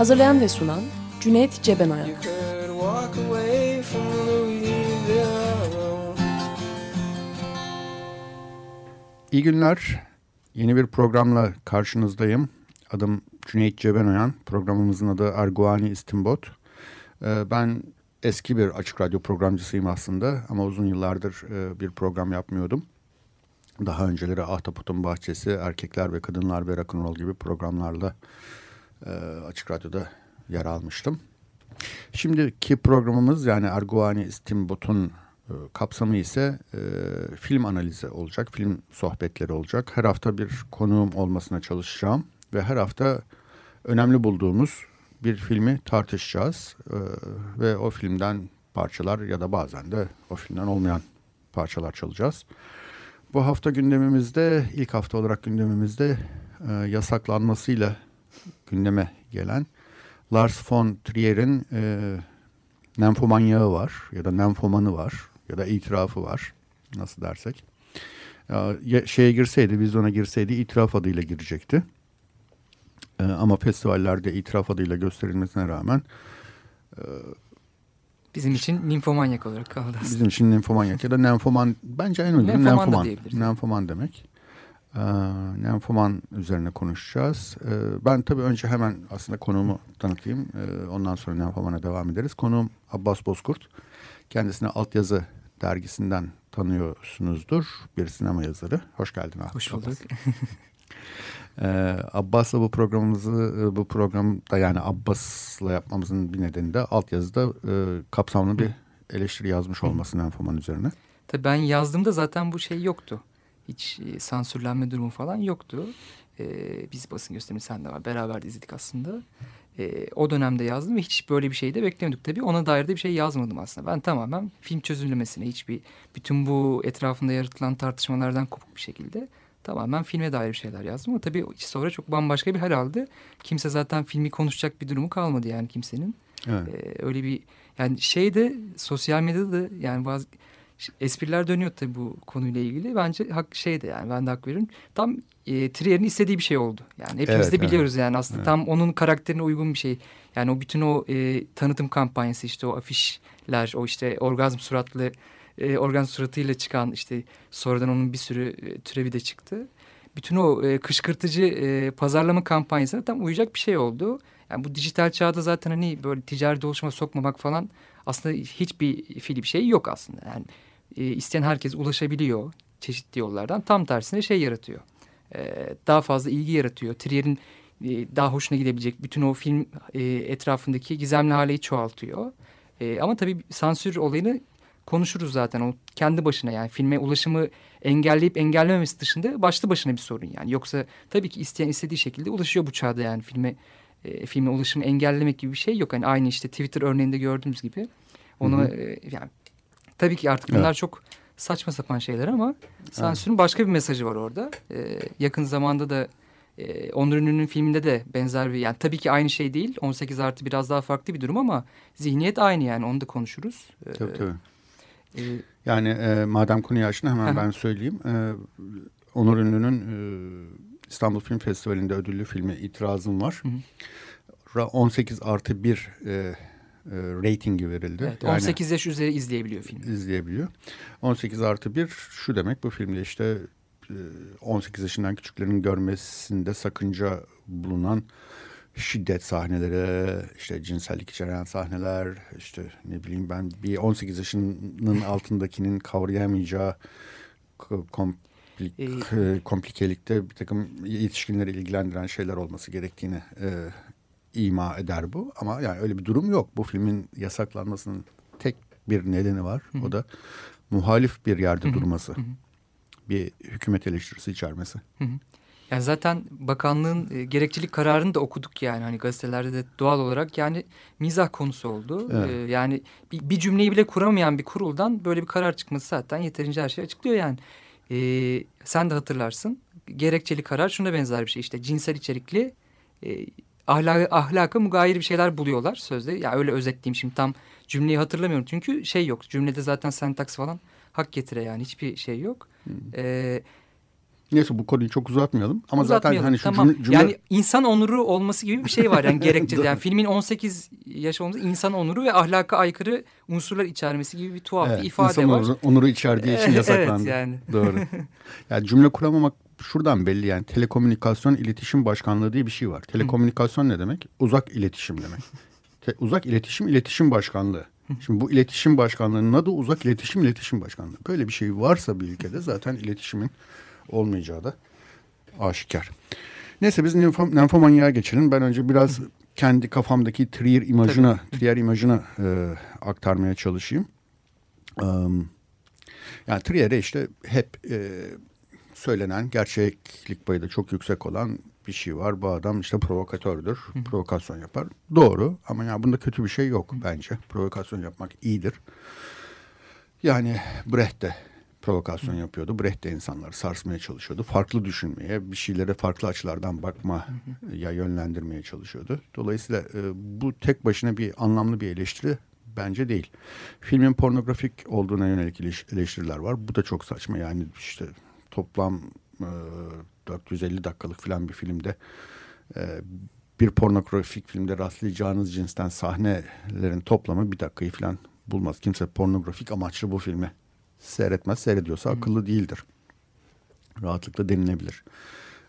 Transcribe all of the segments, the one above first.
Hazırlayan ve sunan Cüneyt Cebenayak İyi günler. Yeni bir programla karşınızdayım. Adım Cüneyt Cebenoyan. Programımızın adı Erguani İstimbot. Ee, Ben eski bir açık radyo programcısıyım aslında ama uzun yıllardır e, bir program yapmıyordum. Daha önceleri Ahtapot'un Bahçesi, Erkekler ve Kadınlar ve Rock'n'Roll gibi programlarla e, açık radyoda yer almıştım. Şimdiki programımız yani Erguani İstimbot'un e, kapsamı ise e, film analizi olacak, film sohbetleri olacak. Her hafta bir konuğum olmasına çalışacağım ve her hafta önemli bulduğumuz bir filmi tartışacağız E, ve o filmden parçalar ya da bazen de o filmden olmayan parçalar çalacağız. Bu hafta gündemimizde ilk hafta olarak gündemimizde e, yasaklanmasıyla gündeme gelen Lars von Trier'in e, Nenfomanyağı var ya da Nenfomanı var ya da itirafı var nasıl dersek. Ya, ya- şeye girseydi vizyona girseydi itiraf adıyla girecekti. E, ama festivallerde itiraf adıyla gösterilmesine rağmen Bizim için ninfomanyak olarak kaldı aslında. bizim için nenfomanyak ya da nenfoman bence en uygun Nenfoman. Nenfoman demek. Nenfoman üzerine konuşacağız. Ben tabii önce hemen aslında konuğumu tanıtayım. Ondan sonra nenfomana devam ederiz. Konuğum Abbas Bozkurt. Kendisini Altyazı dergisinden tanıyorsunuzdur. Bir sinema yazarı. Hoş geldin Abbas. Hoş bulduk. Abbas'la bu programımızı bu programda yani Abbas'la yapmamızın bir nedeni de altyazıda kapsamlı bir eleştiri yazmış olması Nenfoman üzerine. Tabii ben yazdığımda zaten bu şey yoktu. Hiç e, sansürlenme durumu falan yoktu. Ee, biz basın gösterimi sen de var. Beraber de izledik aslında. Ee, o dönemde yazdım ve hiç böyle bir şey de beklemiyorduk tabii. Ona dair de bir şey yazmadım aslında. Ben tamamen film çözümlemesine hiçbir bütün bu etrafında yaratılan tartışmalardan kopuk bir şekilde tamamen filme dair şeyler yazdım. Ama tabii sonra çok bambaşka bir hal aldı. Kimse zaten filmi konuşacak bir durumu kalmadı yani kimsenin. Evet. Ee, öyle bir yani şeyde sosyal medyada da yani bazı espriler dönüyor tabii bu konuyla ilgili. Bence hak şeyde yani ben de hak veririm. Tam e, Trier'in istediği bir şey oldu. Yani hepimiz Evet, de evet. biliyoruz yani aslında Evet. tam onun karakterine uygun bir şey. Yani o bütün o e, tanıtım kampanyası işte o afişler o işte orgazm suratlı e, orgazm suratıyla çıkan işte sonradan onun bir sürü e, türevi de çıktı. Bütün o e, kışkırtıcı e, pazarlama kampanyasına tam uyacak bir şey oldu. Yani bu dijital çağda zaten hani böyle ticari dolaşıma sokmamak falan aslında hiçbir fiili bir şey yok aslında. Yani e, isteyen herkes ulaşabiliyor çeşitli yollardan. Tam tersine şey yaratıyor. E, daha fazla ilgi yaratıyor. Trier'in e, daha hoşuna gidebilecek bütün o film e, etrafındaki gizemli haleyi çoğaltıyor. E, ama tabii sansür olayını konuşuruz zaten. O kendi başına yani filme ulaşımı engelleyip engellememesi dışında başlı başına bir sorun yani. Yoksa tabii ki isteyen istediği şekilde ulaşıyor bu çağda yani filme e, filme ulaşımı engellemek gibi bir şey yok. Hani aynı işte Twitter örneğinde gördüğümüz gibi. Onu e, yani tabii ki artık bunlar Evet. çok saçma sapan şeyler ama sansürün başka bir mesajı var orada. E, yakın zamanda da e, Onur Ünlü'nün filminde de benzer bir yani tabii ki aynı şey değil. 18 artı biraz daha farklı bir durum ama zihniyet aynı yani onu da konuşuruz. E, Tabii tabii. e, Yani e, madem konuyu açtın hemen ben söyleyeyim. E, Onur Ünlü'nün e, İstanbul Film Festivali'nde ödüllü filmi İtirazım var. Hı hı. Ra- 18 artı 1 e, e, ratingi verildi. evet, Yani 18 yaş üzeri izleyebiliyor filmi. izleyebiliyor. 18 artı 1 şu demek bu filmde işte e, 18 yaşından küçüklerin görmesinde sakınca bulunan şiddet sahneleri, işte cinsellik içeren sahneler, işte ne bileyim ben bir 18 yaşının altındakinin kavrayamayacağı ko- komplik, e, komplikelikte bir takım yetişkinleri ilgilendiren şeyler olması gerektiğini e, ima eder bu. Ama yani öyle bir durum yok. Bu filmin yasaklanmasının tek bir nedeni var. Hı hı. O da muhalif bir yerde Hı hı. durması. Hı hı. Bir hükümet eleştirisi içermesi. Hı hı. Yani zaten bakanlığın e, gerekçilik kararını da okuduk yani hani gazetelerde de doğal olarak yani mizah konusu oldu. Evet. E, yani bir, bir cümleyi bile kuramayan bir kuruldan böyle bir karar çıkması zaten yeterince her şeyi açıklıyor yani. E, sen de hatırlarsın gerekçeli karar şuna benzer bir şey işte cinsel içerikli e, ahlaka, ahlaka mugayir bir şeyler buluyorlar sözde. Ya öyle özetleyeyim şimdi tam cümleyi hatırlamıyorum çünkü şey yok cümlede zaten sentaks falan hak getire yani hiçbir şey yok. E, Neyse bu konuyu çok uzatmayalım. Ama Uzatmayalım. zaten hani şu tamam. cümle, cümle Yani insan onuru olması gibi bir şey var yani gerekçede. yani filmin 18 yaş olması insan onuru ve ahlaka aykırı unsurlar içermesi gibi bir tuhaf evet, bir ifade insan var. onuru, onuru içerdiği için yasaklandı. evet yani. Doğru. yani cümle kuramamak şuradan belli yani telekomünikasyon iletişim başkanlığı diye bir şey var. Telekomünikasyon ne demek? Uzak iletişim demek. Te, uzak iletişim iletişim başkanlığı. Şimdi bu iletişim başkanlığının adı uzak iletişim iletişim başkanlığı. Böyle bir şey varsa bir ülkede zaten iletişimin olmayacağı da aşikar. Neyse biz nymfo, nymphomanya'ya geçelim. Ben önce biraz kendi kafamdaki Trier imajına, Trier imajına e, aktarmaya çalışayım. Um, yani Trier'e işte hep e, söylenen gerçeklik payı da çok yüksek olan bir şey var. Bu adam işte provokatördür. Provokasyon yapar. Doğru ama ya bunda kötü bir şey yok bence. Provokasyon yapmak iyidir. Yani Brecht de provokasyon yapıyordu. Brecht de insanları sarsmaya çalışıyordu. Farklı düşünmeye, bir şeylere farklı açılardan bakma ya yönlendirmeye çalışıyordu. Dolayısıyla e, bu tek başına bir anlamlı bir eleştiri bence değil. Filmin pornografik olduğuna yönelik eleştiriler var. Bu da çok saçma. Yani işte toplam e, 450 dakikalık falan bir filmde e, bir pornografik filmde rastlayacağınız cinsten sahnelerin toplamı bir dakikayı falan bulmaz. Kimse pornografik amaçlı bu filmi seyretmez. Seyrediyorsa akıllı değildir. Rahatlıkla denilebilir.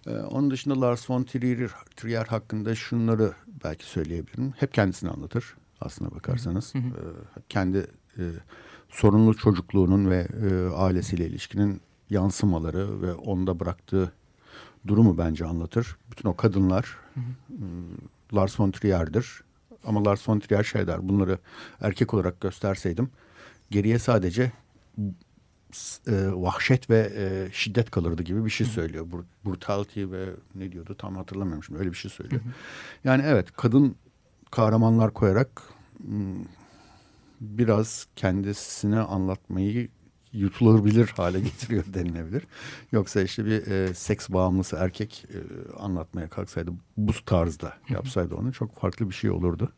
Ee, onun dışında Lars von Trier, Trier hakkında şunları belki söyleyebilirim. Hep kendisini anlatır aslına bakarsanız. Ee, kendi e, sorunlu çocukluğunun ve e, ailesiyle ilişkinin yansımaları ve onda bıraktığı durumu bence anlatır. Bütün o kadınlar hı hı. Lars von Trier'dir. Ama Lars von Trier şey der, bunları erkek olarak gösterseydim geriye sadece e, vahşet ve e, şiddet kalırdı gibi bir şey söylüyor. Bur brutality ve ne diyordu tam hatırlamıyorum şimdi öyle bir şey söylüyor. Hı hı. Yani evet kadın kahramanlar koyarak biraz kendisine anlatmayı yutulabilir hale getiriyor denilebilir. Yoksa işte bir e, seks bağımlısı erkek e, anlatmaya kalksaydı bu tarzda yapsaydı onu çok farklı bir şey olurdu.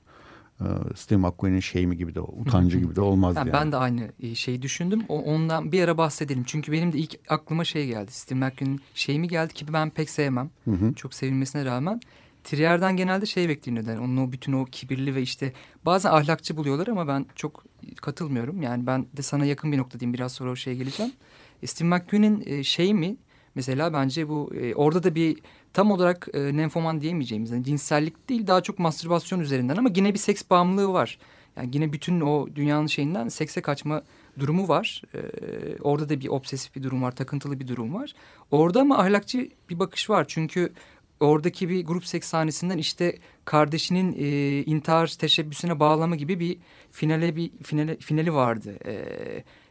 E, Steve McQueen'in şey mi gibi de utancı gibi de olmazdı yani. Ben de aynı şeyi düşündüm. O, ondan bir ara bahsedelim. Çünkü benim de ilk aklıma şey geldi. Steve McQueen'in şey mi geldi ki ben pek sevmem. Hı hı. Çok sevilmesine rağmen. Trier'den genelde şey bekleniyor. Yani onun o bütün o kibirli ve işte bazen ahlakçı buluyorlar ama ben çok katılmıyorum. Yani ben de sana yakın bir noktadayım. Biraz sonra o şeye geleceğim. Steve McQueen'in e, şey mi mesela bence bu e, orada da bir tam olarak e, nenfoman diyemeyeceğimiz yani cinsellik değil daha çok mastürbasyon üzerinden ama yine bir seks bağımlılığı var. Yani yine bütün o dünyanın şeyinden sekse kaçma durumu var. Ee, orada da bir obsesif bir durum var, takıntılı bir durum var. Orada ama ahlakçı bir bakış var. Çünkü oradaki bir grup seks sahnesinden işte kardeşinin e, intihar teşebbüsüne bağlama gibi bir finale bir finale, finali vardı. E,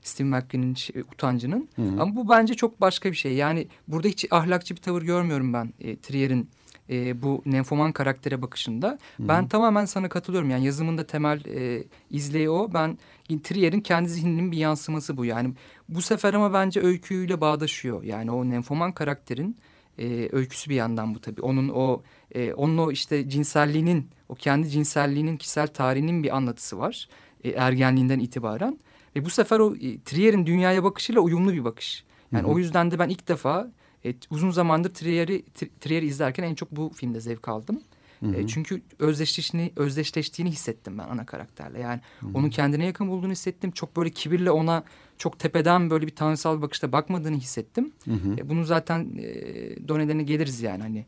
Steve McQueen'in şey, utancının. Hı hı. Ama bu bence çok başka bir şey. Yani burada hiç ahlakçı bir tavır görmüyorum ben e, Trier'in e, bu nenfoman karaktere bakışında. Hı hı. Ben tamamen sana katılıyorum. Yani yazımında temel e, izleyi o. Ben Trier'in kendi zihninin bir yansıması bu. Yani bu sefer ama bence öyküyle bağdaşıyor. Yani o nenfoman karakterin e, öyküsü bir yandan bu tabii. Onun o e, onun o işte cinselliğinin, o kendi cinselliğinin, kişisel tarihinin bir anlatısı var. E, ergenliğinden itibaren. Ve bu sefer o e, Trier'in dünyaya bakışıyla uyumlu bir bakış. Yani Hı -hı. o yüzden de ben ilk defa e, uzun zamandır Trier'i Trier'i izlerken en çok bu filmde zevk aldım. Hı hı. E, çünkü özdeşleştiğini, özdeşleştiğini hissettim ben ana karakterle. Yani hı hı. onun kendine yakın bulduğunu hissettim. Çok böyle kibirle ona çok tepeden böyle bir tanrısal bir bakışta bakmadığını hissettim. Hı hı. E, bunu zaten e, donelerine geliriz yani hani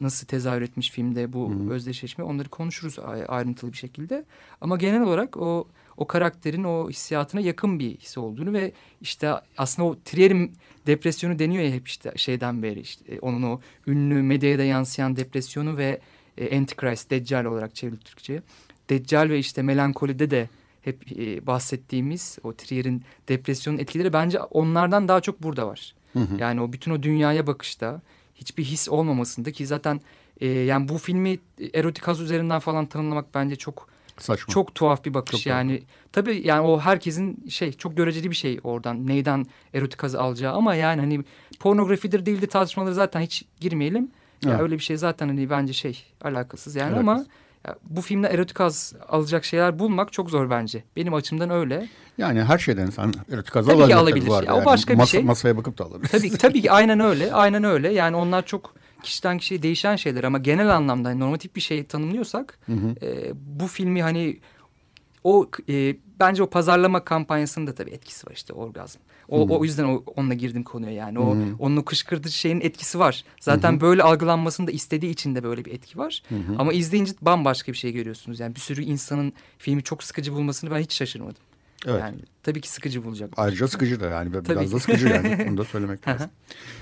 nasıl tezahür etmiş filmde bu hı hı. özdeşleşme onları konuşuruz ayrıntılı bir şekilde. Ama genel olarak o o karakterin o hissiyatına yakın bir his olduğunu ve işte aslında o Trier'in depresyonu deniyor ya hep işte şeyden beri işte onun o ünlü medyaya yansıyan depresyonu ve e, Antichrist, Deccal olarak çevrildi Türkçe'ye. Deccal ve işte melankolide de hep e, bahsettiğimiz o Trier'in depresyonun etkileri bence onlardan daha çok burada var. Hı hı. Yani o bütün o dünyaya bakışta hiçbir his olmamasında ki zaten e, yani bu filmi erotik haz üzerinden falan tanımlamak bence çok Saçma. çok tuhaf bir bakış Çok yani. Tabii yani o herkesin şey çok göreceli bir şey oradan neyden erotik hazı alacağı ama yani hani pornografidir değildir tartışmaları zaten hiç girmeyelim. Ya Evet. öyle bir şey zaten hani bence şey alakasız yani Alakasız. ama ya bu filmde erotik haz alacak şeyler bulmak çok zor bence. Benim açımdan öyle. Yani her şeyden insan erotik ki alabilir. alabilir. bu arada. Ya o Yani başka bir masa- şey. Masaya bakıp da alabilir. Tabii tabii ki aynen öyle. Aynen öyle. Yani onlar çok kişiden kişiye değişen şeyler ama genel anlamda hani normatif bir şey tanımlıyorsak e, bu filmi hani o e, bence o pazarlama kampanyasının da tabii etkisi var işte orgazm. O, o yüzden o, onunla girdim konuya yani. O onun o kışkırtıcı şeyin etkisi var. Zaten böyle algılanmasını da istediği için de böyle bir etki var. Ama izleyince bambaşka bir şey görüyorsunuz. Yani bir sürü insanın filmi çok sıkıcı bulmasını ben hiç şaşırmadım. Evet. Yani tabii ki sıkıcı bulacak. Ayrıca sıkıcı da yani biraz Tabii da ki. sıkıcı yani onu da söylemek lazım.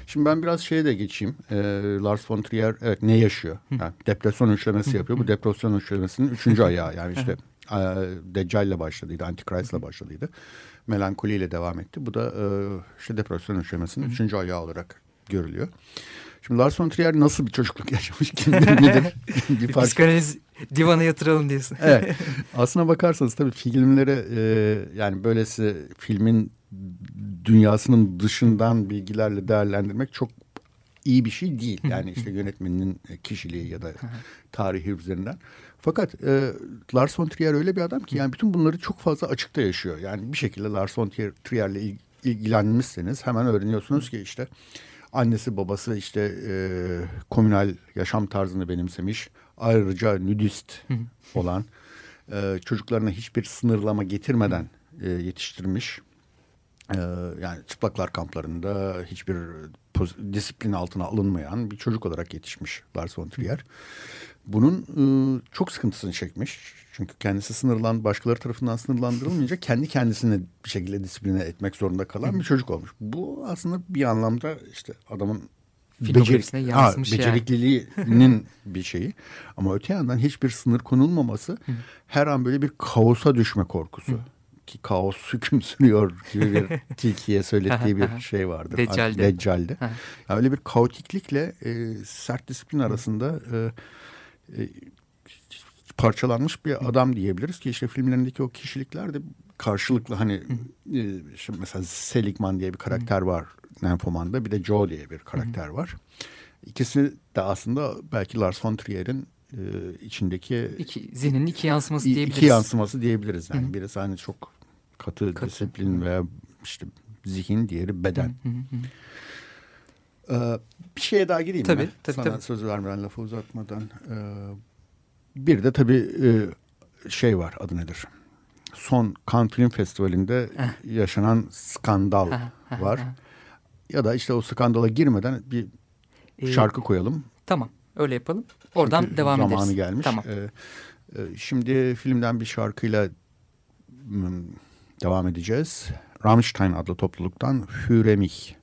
Şimdi ben biraz şeye de geçeyim. Ee, Lars von Trier evet ne yaşıyor? Yani depresyon üçlemesi yapıyor. Bu depresyon üçlemesinin üçüncü ayağı yani işte Deccal'le başladıydı, Antichrist'le başladıydı. Melankoliyle devam etti. Bu da e, işte depresyon üçlemesinin üçüncü ayağı olarak görülüyor. Şimdi Lars von Trier nasıl bir çocukluk yaşamış kimdir nedir? bir fark psikanaliz divana yatıralım diyorsun. evet. Aslına bakarsanız tabii filmlere e, yani böylesi filmin dünyasının dışından bilgilerle değerlendirmek çok iyi bir şey değil. Yani işte yönetmeninin kişiliği ya da tarihi üzerinden. Fakat e, Lars von Trier öyle bir adam ki yani bütün bunları çok fazla açıkta yaşıyor. Yani bir şekilde Lars von Trier- Trier'le il- ilgilenmişseniz hemen öğreniyorsunuz ki işte annesi babası işte e, komünal yaşam tarzını benimsemiş. Ayrıca nudist olan e, çocuklarına hiçbir sınırlama getirmeden e, yetiştirmiş. Ee, yani çıplaklar kamplarında hiçbir disiplin altına alınmayan bir çocuk olarak yetişmiş Lars von Trier. Bunun e, çok sıkıntısını çekmiş. Çünkü kendisi sınırlan, başkaları tarafından sınırlandırılmayınca kendi kendisini bir şekilde disipline etmek zorunda kalan bir çocuk olmuş. Bu aslında bir anlamda işte adamın yansımış ha, yani. becerikliliğinin bir şeyi. Ama öte yandan hiçbir sınır konulmaması her an böyle bir kaosa düşme korkusu. Ki kaos hüküm sürüyor gibi bir tilkiye söylettiği bir şey vardır. Deccal'de. Deccal'de. Yani öyle bir kaotiklikle e, sert disiplin arasında e, e, parçalanmış bir adam diyebiliriz ki işte filmlerindeki o kişilikler de karşılıklı hani e, işte mesela Seligman diye bir karakter var Nymphomanda bir de Joe diye bir karakter var. İkisi de aslında belki Lars von Trier'in e, içindeki İki, zihninin iki yansıması diyebiliriz. iki yansıması diyebiliriz. Yani birisi hani çok katı, Katı. disiplin veya işte zihin diğeri beden. Ee, bir şeye daha gireyim Tabii, ben. tabii, Sana tabii. söz vermeden lafı uzatmadan. Ee, bir de tabii e, şey var adı nedir? Son Cannes Film Festivali'nde yaşanan skandal var. Ya da işte o skandala girmeden bir Ee, şarkı koyalım. Tamam öyle yapalım. Oradan Çünkü devam zamanı ederiz. gelmiş. Tamam. Ee, e, şimdi filmden bir şarkıyla devam edeceğiz. Rammstein adlı topluluktan mich.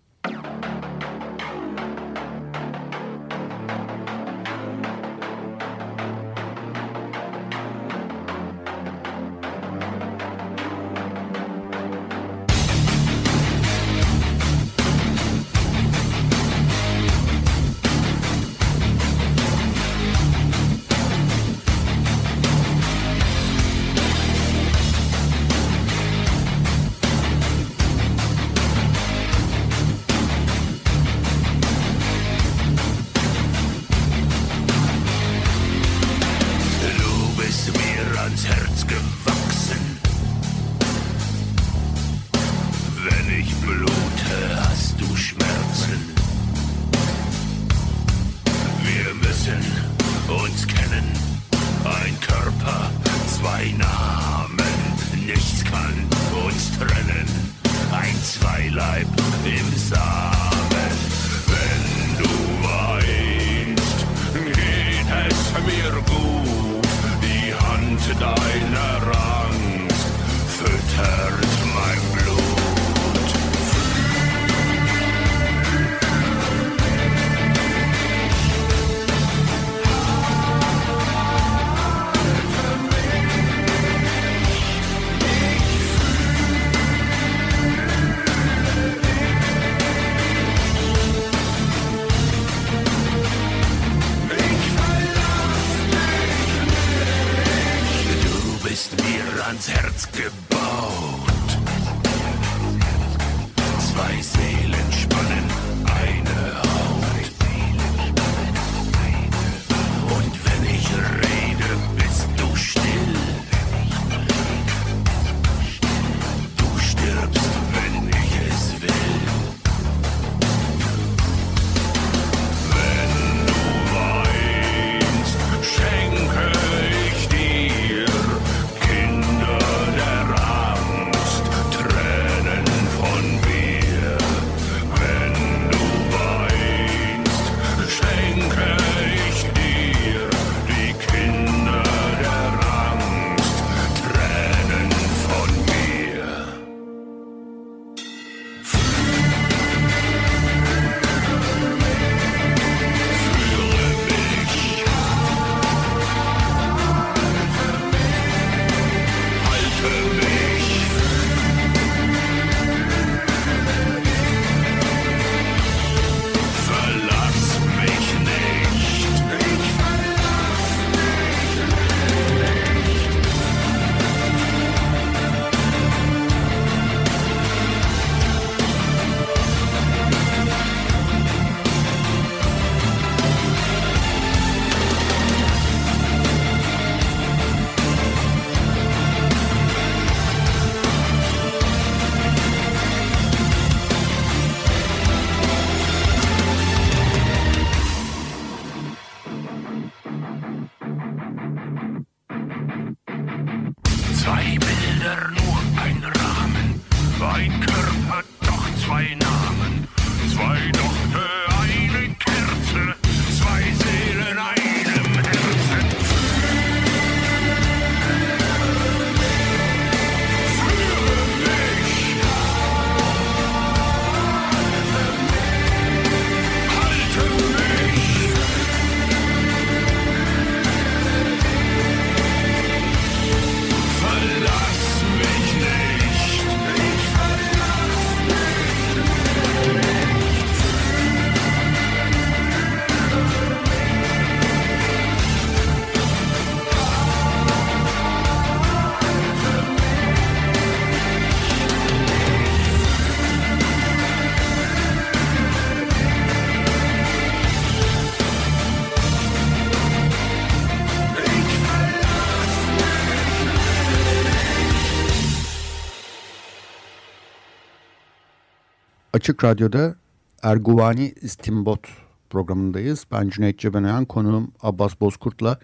Açık Radyo'da Erguvani İstimbot programındayız. Ben Cüneyt Cebenoyan, konuğum Abbas Bozkurt'la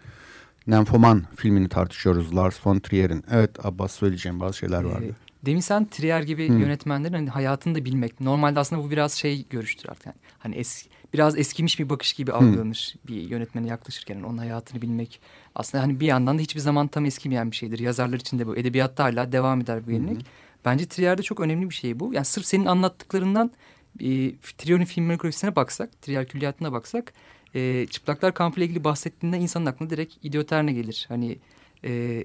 Nenfoman filmini tartışıyoruz Lars von Trier'in. Evet Abbas söyleyeceğim bazı şeyler vardı. Ee, demin sen Trier gibi Hı. yönetmenlerin hani hayatını da bilmek. Normalde aslında bu biraz şey görüştür artık. Yani hani es, biraz eskimiş bir bakış gibi algılanır bir yönetmene yaklaşırken. Yani onun hayatını bilmek. Aslında hani bir yandan da hiçbir zaman tam eskimeyen bir şeydir. Yazarlar için de bu. Edebiyatta hala devam eder bu gelenek. Bence Trier'de çok önemli bir şey bu. Yani sırf senin anlattıklarından e, Trier'in filmografisine baksak, Trier külliyatına baksak e, Çıplaklar Kampı ile ilgili bahsettiğinde insanın aklına direkt İdioterne gelir. Hani e,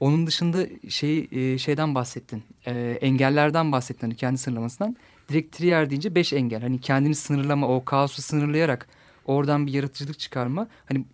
onun dışında şey e, şeyden bahsettin. E, engellerden bahsettin hani kendi sınırlamasından. Direkt Trier deyince beş engel. Hani kendini sınırlama, o kaosu sınırlayarak oradan bir yaratıcılık çıkarma. Hani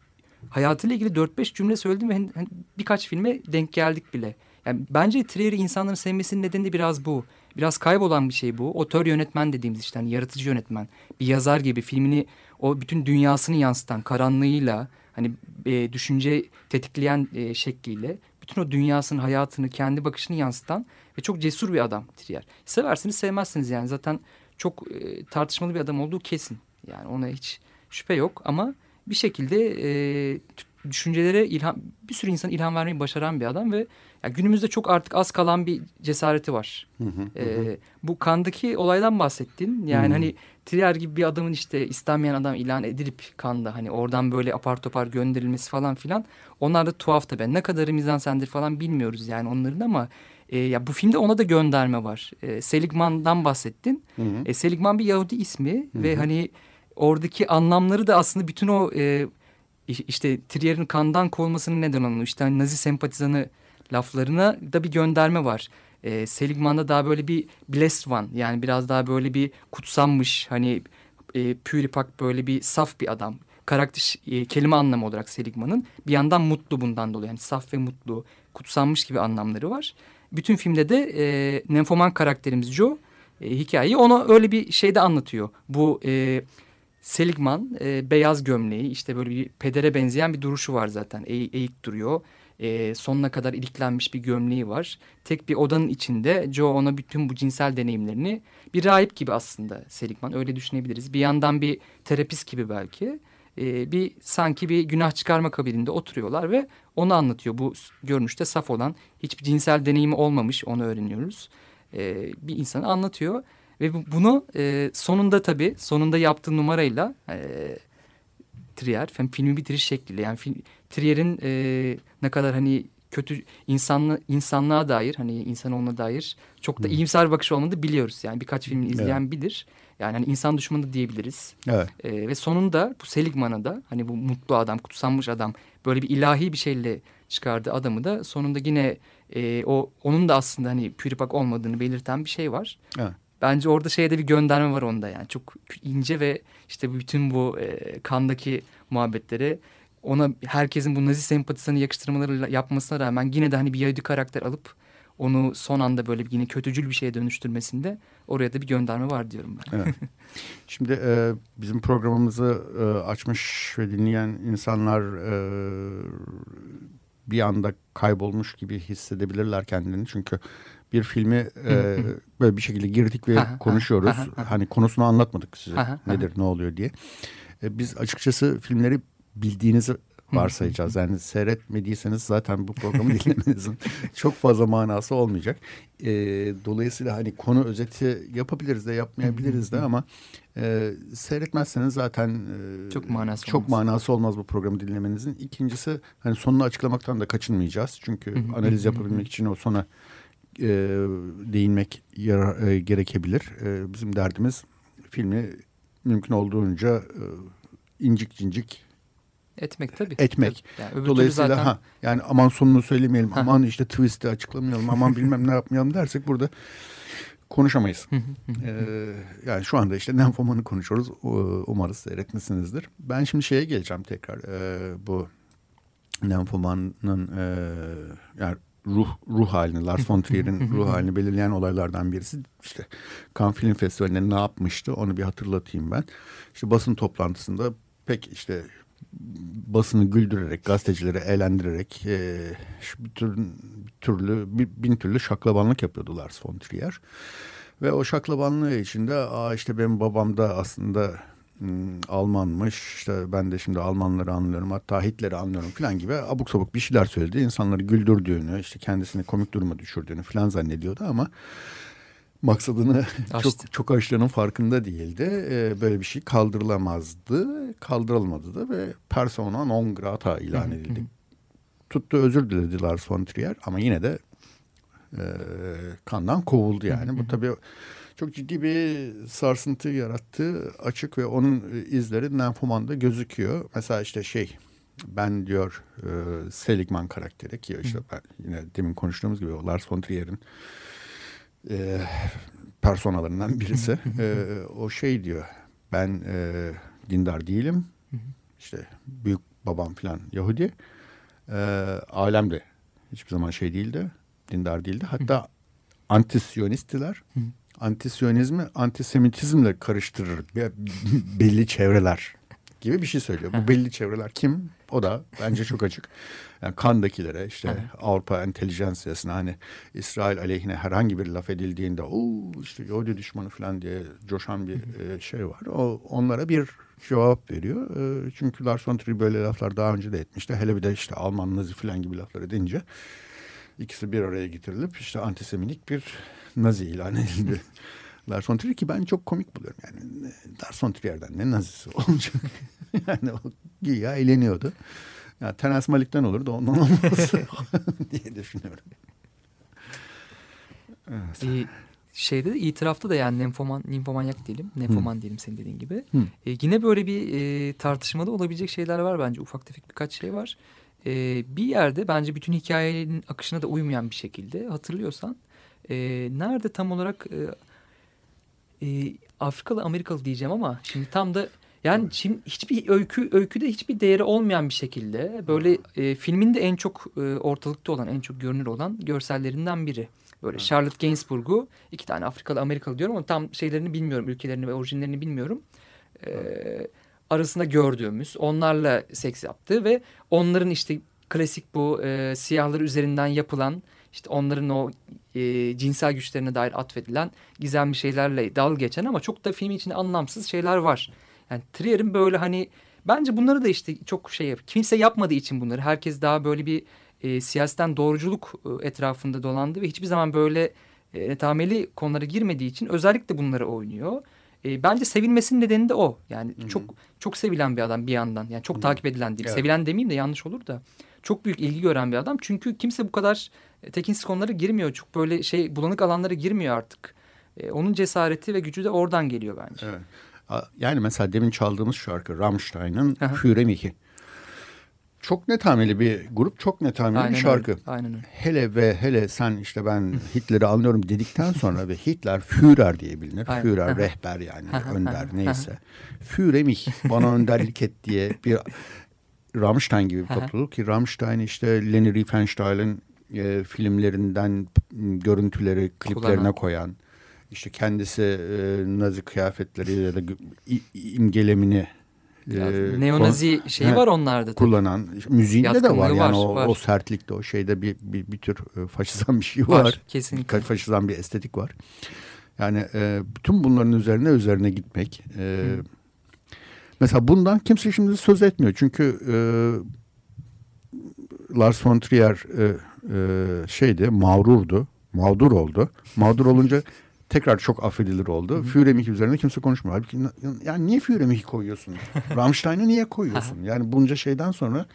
hayatıyla ilgili 4-5 cümle söyledim ve hani, hani birkaç filme denk geldik bile. Yani bence Trier'i insanların sevmesinin nedeni de biraz bu. Biraz kaybolan bir şey bu. Otör yönetmen dediğimiz işte hani yaratıcı yönetmen. Bir yazar gibi filmini o bütün dünyasını yansıtan karanlığıyla hani e, düşünce tetikleyen e, şekliyle bütün o dünyasını, hayatını, kendi bakışını yansıtan ve çok cesur bir adam Trier. Seversiniz, sevmezsiniz yani zaten çok e, tartışmalı bir adam olduğu kesin. Yani ona hiç şüphe yok ama bir şekilde e, düşüncelere ilham bir sürü insan ilham vermeyi başaran bir adam ve yani günümüzde çok artık az kalan bir cesareti var. Hı hı, Ee, bu kandaki olaydan bahsettin. Yani Hı. hani Trier gibi bir adamın işte istenmeyen adam ilan edilip kanda hani oradan böyle apar topar gönderilmesi falan filan. Onlar da tuhaf tabii. Ne kadarı mizansendir falan bilmiyoruz yani onların ama e, ya bu filmde ona da gönderme var. E, Seligman'dan bahsettin. hı hı. E, Seligman bir Yahudi ismi Hı ve hı. hani oradaki anlamları da aslında bütün o e, iş- işte Trier'in kandan kovulmasının neden olan işte hani Nazi sempatizanı laflarına da bir gönderme var. E, Seligman'da daha böyle bir blessed one yani biraz daha böyle bir kutsanmış hani e, püripak böyle bir saf bir adam. Karakter e, kelime anlamı olarak Seligman'ın bir yandan mutlu bundan dolayı yani saf ve mutlu kutsanmış gibi anlamları var. Bütün filmde de e, Nenfoman karakterimiz Joe e, hikayeyi ona öyle bir şeyde anlatıyor. Bu e, Seligman e, beyaz gömleği işte böyle bir pedere benzeyen bir duruşu var zaten. Eğ, eğik duruyor. E, sonuna kadar iliklenmiş bir gömleği var. Tek bir odanın içinde Joe ona bütün bu cinsel deneyimlerini bir rahip gibi aslında Seligman öyle düşünebiliriz. Bir yandan bir terapist gibi belki. E, bir sanki bir günah çıkarma kabininde oturuyorlar ve onu anlatıyor. Bu görünüşte saf olan hiçbir cinsel deneyimi olmamış onu öğreniyoruz. E, bir insanı anlatıyor. Ve bu- bunu e, sonunda tabii sonunda yaptığı numarayla e, Trier filmi bitiriş şekliyle yani film, Trier'in e, ne kadar hani kötü insanlı, insanlığa dair hani insanoğluna dair çok da iyimser bir bakış olmadığını biliyoruz. Yani birkaç filmi izleyen bilir. Yani hani insan düşmanı da diyebiliriz. Evet. E, ve sonunda bu Seligman'a da hani bu mutlu adam, kutsanmış adam böyle bir ilahi bir şeyle çıkardığı adamı da sonunda yine e, o onun da aslında hani püripak olmadığını belirten bir şey var. Evet. Bence orada şeyde bir gönderme var onda yani. Çok ince ve işte bütün bu e, kandaki muhabbetlere ona herkesin bu nazi sempatisini yakıştırmalarıyla yapmasına rağmen yine de hani bir Yahudi karakter alıp onu son anda böyle yine kötücül bir şeye dönüştürmesinde oraya da bir gönderme var diyorum ben. Evet. Şimdi e, bizim programımızı e, açmış ve dinleyen insanlar e, bir anda kaybolmuş gibi hissedebilirler kendilerini. Çünkü bir filmi e, böyle bir şekilde girdik ve konuşuyoruz. ha, ha, ha. Hani konusunu anlatmadık size. Nedir, ne oluyor diye. E, biz açıkçası filmleri bildiğinizi varsayacağız. Yani seyretmediyseniz zaten bu programı dinlemenizin çok fazla manası olmayacak. E, dolayısıyla hani konu özeti yapabiliriz de yapmayabiliriz de ama e, seyretmezseniz zaten e, Çok manası çok olmaz. manası olmaz bu programı dinlemenizin. İkincisi hani sonunu açıklamaktan da kaçınmayacağız. Çünkü analiz yapabilmek için o sona e, değinmek yara- e, gerekebilir. E, bizim derdimiz filmi mümkün olduğunca e, incik cincik Etmek tabii. etmek. Yani öbür türlü Dolayısıyla zaten- ha yani aman sonunu söylemeyelim, aman işte twist'i açıklamayalım, aman bilmem ne yapmayalım dersek burada konuşamayız. Ee, yani şu anda işte Nenfoman'ı konuşuyoruz. Umarız seyretmişsinizdir. Ben şimdi şeye geleceğim tekrar. Ee, bu Nenfoman'ın e, yani ruh ruh halini, Lars von Trier'in ruh halini belirleyen olaylardan birisi işte Cannes Film Festivali'nde ne yapmıştı onu bir hatırlatayım ben. İşte basın toplantısında pek işte basını güldürerek, gazetecileri eğlendirerek e, şu bir, tür, bir türlü bir, bin türlü şaklabanlık yapıyordu Lars von Trier. Ve o şaklabanlığı içinde Aa işte benim babam da aslında Almanmış. İşte ben de şimdi Almanları anlıyorum. Hatta Hitler'i anlıyorum falan gibi abuk sabuk bir şeyler söyledi. İnsanları güldürdüğünü, işte kendisini komik duruma düşürdüğünü falan zannediyordu ama maksadını Aştı. çok çok aştığının farkında değildi. Ee, böyle bir şey kaldırılamazdı. Kaldırılmadı da ve persona non grata ilan edildi. Tuttu özür diledi Lars von Trier ama yine de e, kandan kovuldu yani. Bu tabii çok ciddi bir sarsıntı yarattı. Açık ve onun izleri Nymphomanda gözüküyor. Mesela işte şey ben diyor e, Seligman karakteri ki işte ben yine demin konuştuğumuz gibi Lars von Trier'in e, personalarından birisi. e, o şey diyor ben e, dindar değilim. işte büyük babam falan Yahudi. E, alem de hiçbir zaman şey değildi. Dindar değildi. Hatta antisyonisttiler. Antisyonizmi antisemitizmle karıştırır be- belli çevreler gibi bir şey söylüyor. Bu belli çevreler kim? O da bence çok açık. Yani kandakilere işte Avrupa entelijansiyasına hani İsrail aleyhine herhangi bir laf edildiğinde o işte Yahudi düşmanı falan diye coşan bir e, şey var. O onlara bir cevap veriyor. E, çünkü Lars von Trier böyle laflar daha önce de etmişti. Hele bir de işte Alman Nazi falan gibi laflar edince ikisi bir araya getirilip işte antisemitik bir Nazi ilan edildi. Lars von Trier ki ben çok komik buluyorum. Yani Lars von Trier'den ne Nazisi olacak? yani o güya eğleniyordu. Ya Terence Malik'ten olur da ondan olmaz diye düşünüyorum. Evet. Ee, şeyde de itirafta da yani nemfoman, nimfomanyak diyelim. Nemfoman diyelim senin dediğin gibi. Hı. Ee, yine böyle bir e, tartışmada olabilecek şeyler var bence. Ufak tefek birkaç şey var. Ee, bir yerde bence bütün hikayenin akışına da uymayan bir şekilde hatırlıyorsan e, nerede tam olarak e, e, Afrikalı Amerikalı diyeceğim ama şimdi tam da yani şimdi hiçbir öykü öyküde hiçbir değeri olmayan bir şekilde böyle e, filmin de en çok e, ortalıkta olan en çok görünür olan görsellerinden biri. Böyle Charlotte Gainsbourg'u iki tane Afrikalı Amerikalı diyorum ama tam şeylerini bilmiyorum ülkelerini ve orijinlerini bilmiyorum. E, arasında gördüğümüz onlarla seks yaptı ve onların işte klasik bu e, siyahlar üzerinden yapılan işte onların o e, cinsel güçlerine dair atfedilen gizemli şeylerle dalga geçen ama çok da filmin içinde anlamsız şeyler var. Yani Trier'in böyle hani bence bunları da işte çok şey yap. Kimse yapmadığı için bunları. Herkes daha böyle bir e, siyasetten doğruculuk e, etrafında dolandı ve hiçbir zaman böyle e, netameli konulara girmediği için özellikle bunları oynuyor. E, bence sevilmesinin nedeni de o. Yani Hı -hı. çok çok sevilen bir adam bir yandan. Yani çok Hı -hı. takip edilen değil. Evet. Sevilen demeyeyim de yanlış olur da. Çok büyük ilgi gören bir adam. Çünkü kimse bu kadar e, tekinsiz konulara girmiyor. Çok böyle şey bulanık alanlara girmiyor artık. E, onun cesareti ve gücü de oradan geliyor bence. Evet. Yani mesela demin çaldığımız şarkı Rammstein'ın Hürem 2 çok net hamili bir grup, çok net hamili bir şarkı. Öyle, aynen öyle. Hele ve hele sen işte ben Hitler'i anlıyorum dedikten sonra ve Hitler Führer diye bilinir. Aynen. Führer rehber yani önder neyse. Führer Führemich bana önderlik et diye bir Rammstein gibi bir topluluk ki Rammstein işte Leni Riefenstahl'in e, filmlerinden görüntüleri kliplerine Kullanan. koyan işte kendisi e, nazi kıyafetleriyle de imgelemini e, Neonazi şeyi He, var onlarda. tabii. kullanan müziğinde de var yani var, o, var. o sertlikte o şeyde bir bir, bir tür e, faşizan bir şey var. Var, kesinlikle. Ka- Faşizan bir estetik var. Yani e, bütün bunların üzerine üzerine gitmek. e, mesela bundan kimse şimdi söz etmiyor. Çünkü e, Lars von Trier e, e, şeydi mağrurdu. Mağdur oldu. Mağdur olunca tekrar çok affedilir oldu. Führermich üzerine kimse konuşmuyor. Halbuki yani niye Führermich'i koyuyorsun? Rammstein'ı niye koyuyorsun? Yani bunca şeyden sonra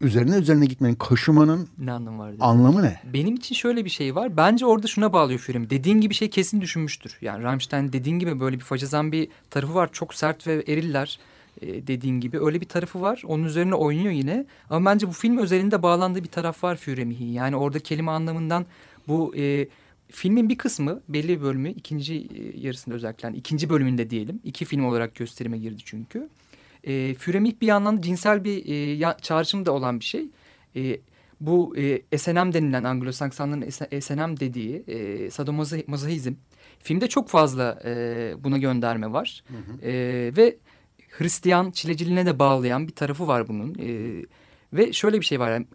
üzerine üzerine gitmenin, kaşımanın Ne anlamı var? anlamı ne? Benim için şöyle bir şey var. Bence orada şuna bağlıyor Führer'i. Dediğin gibi şey kesin düşünmüştür. Yani Rammstein dediğin gibi böyle bir faşizan bir tarafı var. Çok sert ve eriller e, dediğin gibi. Öyle bir tarafı var. Onun üzerine oynuyor yine. Ama bence bu film özelinde bağlandığı bir taraf var Führer'in. Yani orada kelime anlamından bu e, filmin bir kısmı belli bölümü ikinci e, yarısında özellikle yani ikinci bölümünde diyelim. iki film olarak gösterime girdi çünkü. E, Führer'in bir yandan cinsel bir e, çağrışım da olan bir şey. E, bu e, SNM denilen Anglo-Saksanların S- SNM dediği e, sadomazohizm filmde çok fazla e, buna gönderme var. E, ve Hristiyan çileciliğine de bağlayan bir tarafı var bunun. E, ve şöyle bir şey var. Yani,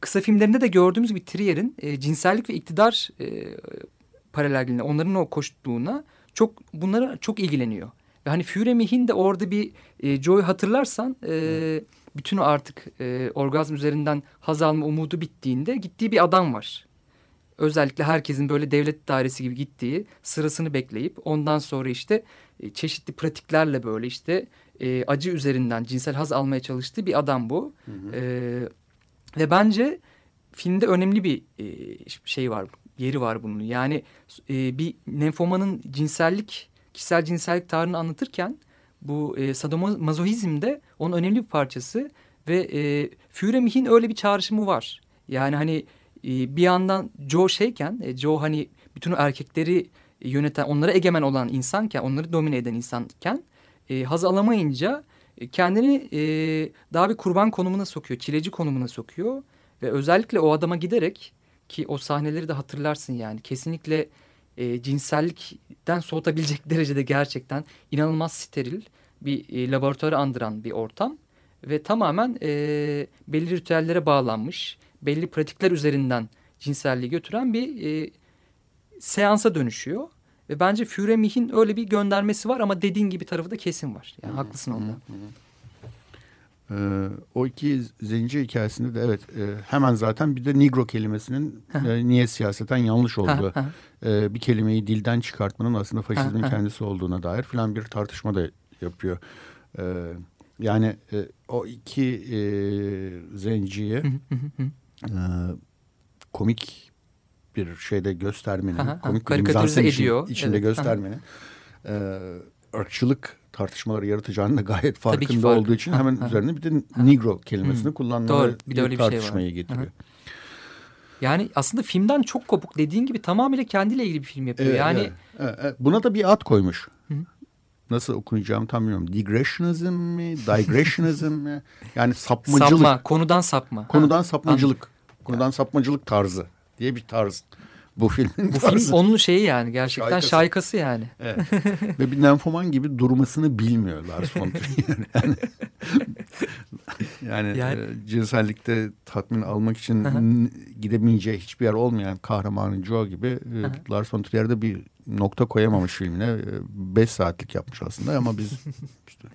kısa filmlerinde de gördüğümüz gibi Trier'in e, cinsellik ve iktidar e, paralelliğine, onların o koştuğuna çok bunlara çok ilgileniyor. Ve hani Führer'in de orada bir e, Joe'yu hatırlarsan e, bütün o artık e, orgazm üzerinden haz alma umudu bittiğinde gittiği bir adam var. Özellikle herkesin böyle devlet dairesi gibi gittiği sırasını bekleyip ondan sonra işte e, çeşitli pratiklerle böyle işte e, acı üzerinden cinsel haz almaya çalıştığı bir adam bu. Hı hı. E, ve bence filmde önemli bir e, şey var, yeri var bunun. Yani e, bir nenfomanın cinsellik, kişisel cinsellik tarihini anlatırken bu e, sadomazohizmde onun önemli bir parçası ve e, Führer'in öyle bir çağrışımı var. Yani hani e, bir yandan Joe şeyken, Joe hani bütün erkekleri yöneten, onlara egemen olan insanken, onları domine eden insanken e, haz alamayınca kendini e, daha bir kurban konumuna sokuyor, çileci konumuna sokuyor. Ve özellikle o adama giderek ki o sahneleri de hatırlarsın yani kesinlikle e, cinsellikten soğutabilecek derecede gerçekten inanılmaz steril bir e, laboratuvarı andıran bir ortam. Ve tamamen e, belli ritüellere bağlanmış, belli pratikler üzerinden cinselliği götüren bir e, seansa dönüşüyor. Ve bence Führer'in öyle bir göndermesi var ama dediğin gibi tarafı da kesin var. Yani hı, haklısın onda. Ee, o iki zenci hikayesinde de evet e, hemen zaten bir de Negro kelimesinin e, niye siyaseten yanlış olduğu e, bir kelimeyi dilden çıkartmanın aslında faşizmin kendisi olduğuna dair filan bir tartışma da yapıyor. E, yani e, o iki e, zenciye e, komik bir şeyde göstermenin, Aha, komik bir karikatürize ediyor. Için, içinde evet. göstermenin e, ırkçılık tartışmaları yaratacağını da gayet farkında fark. olduğu için hemen üzerine bir de Negro kelimesini kullanmaları bir, de öyle bir tartışmayı şey var. getiriyor. Yani aslında filmden çok kopuk dediğin gibi tamamıyla kendiyle ilgili bir film yapıyor. Evet, yani evet, evet. Buna da bir ad koymuş. Hı. Nasıl okunacağımı tam bilmiyorum. Digressionism mi? Digressionism mi? Yani sapmacılık. Sapma, konudan sapma. Konudan ha. sapmacılık. Konudan sapmacılık tarzı diye bir tarz bu filmin Bu film onun şeyi yani gerçekten şaykası, şaykası yani. Evet. Ve bir nenfoman gibi durmasını bilmiyor Lars von Trier. Yani, yani, yani e, cinsellikte tatmin almak için gidemeyeceği hiçbir yer olmayan kahramanı Joe gibi e, Lars von Trier'de bir nokta koyamamış filmine. E, beş saatlik yapmış aslında ama biz işte,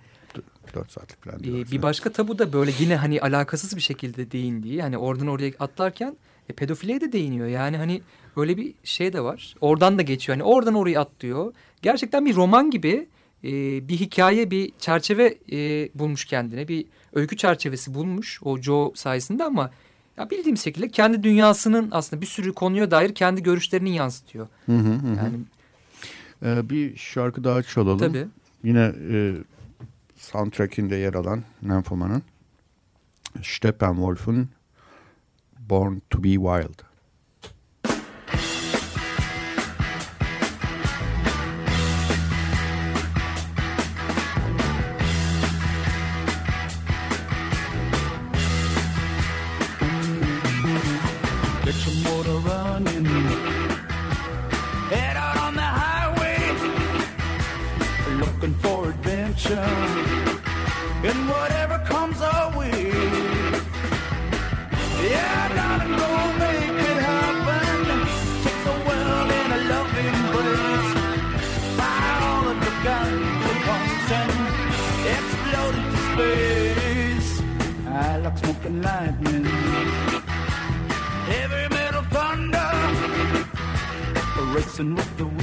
4 saatlik falan diyoruz. Bir başka tabu da böyle yine hani alakasız bir şekilde değindiği. Yani oradan oraya atlarken e, pedofiliye de değiniyor. Yani hani böyle bir şey de var. Oradan da geçiyor. Hani oradan oraya atlıyor. Gerçekten bir roman gibi e, bir hikaye, bir çerçeve e, bulmuş kendine. Bir öykü çerçevesi bulmuş o Joe sayesinde ama ya bildiğim şekilde kendi dünyasının aslında bir sürü konuya dair kendi görüşlerini yansıtıyor. Hı hı hı. Yani ee, bir şarkı daha çalalım. Tabii. Yine e, soundtrack'inde yer alan Nymphoma'nın Steppenwolf'un Born to be Wild. Racing with the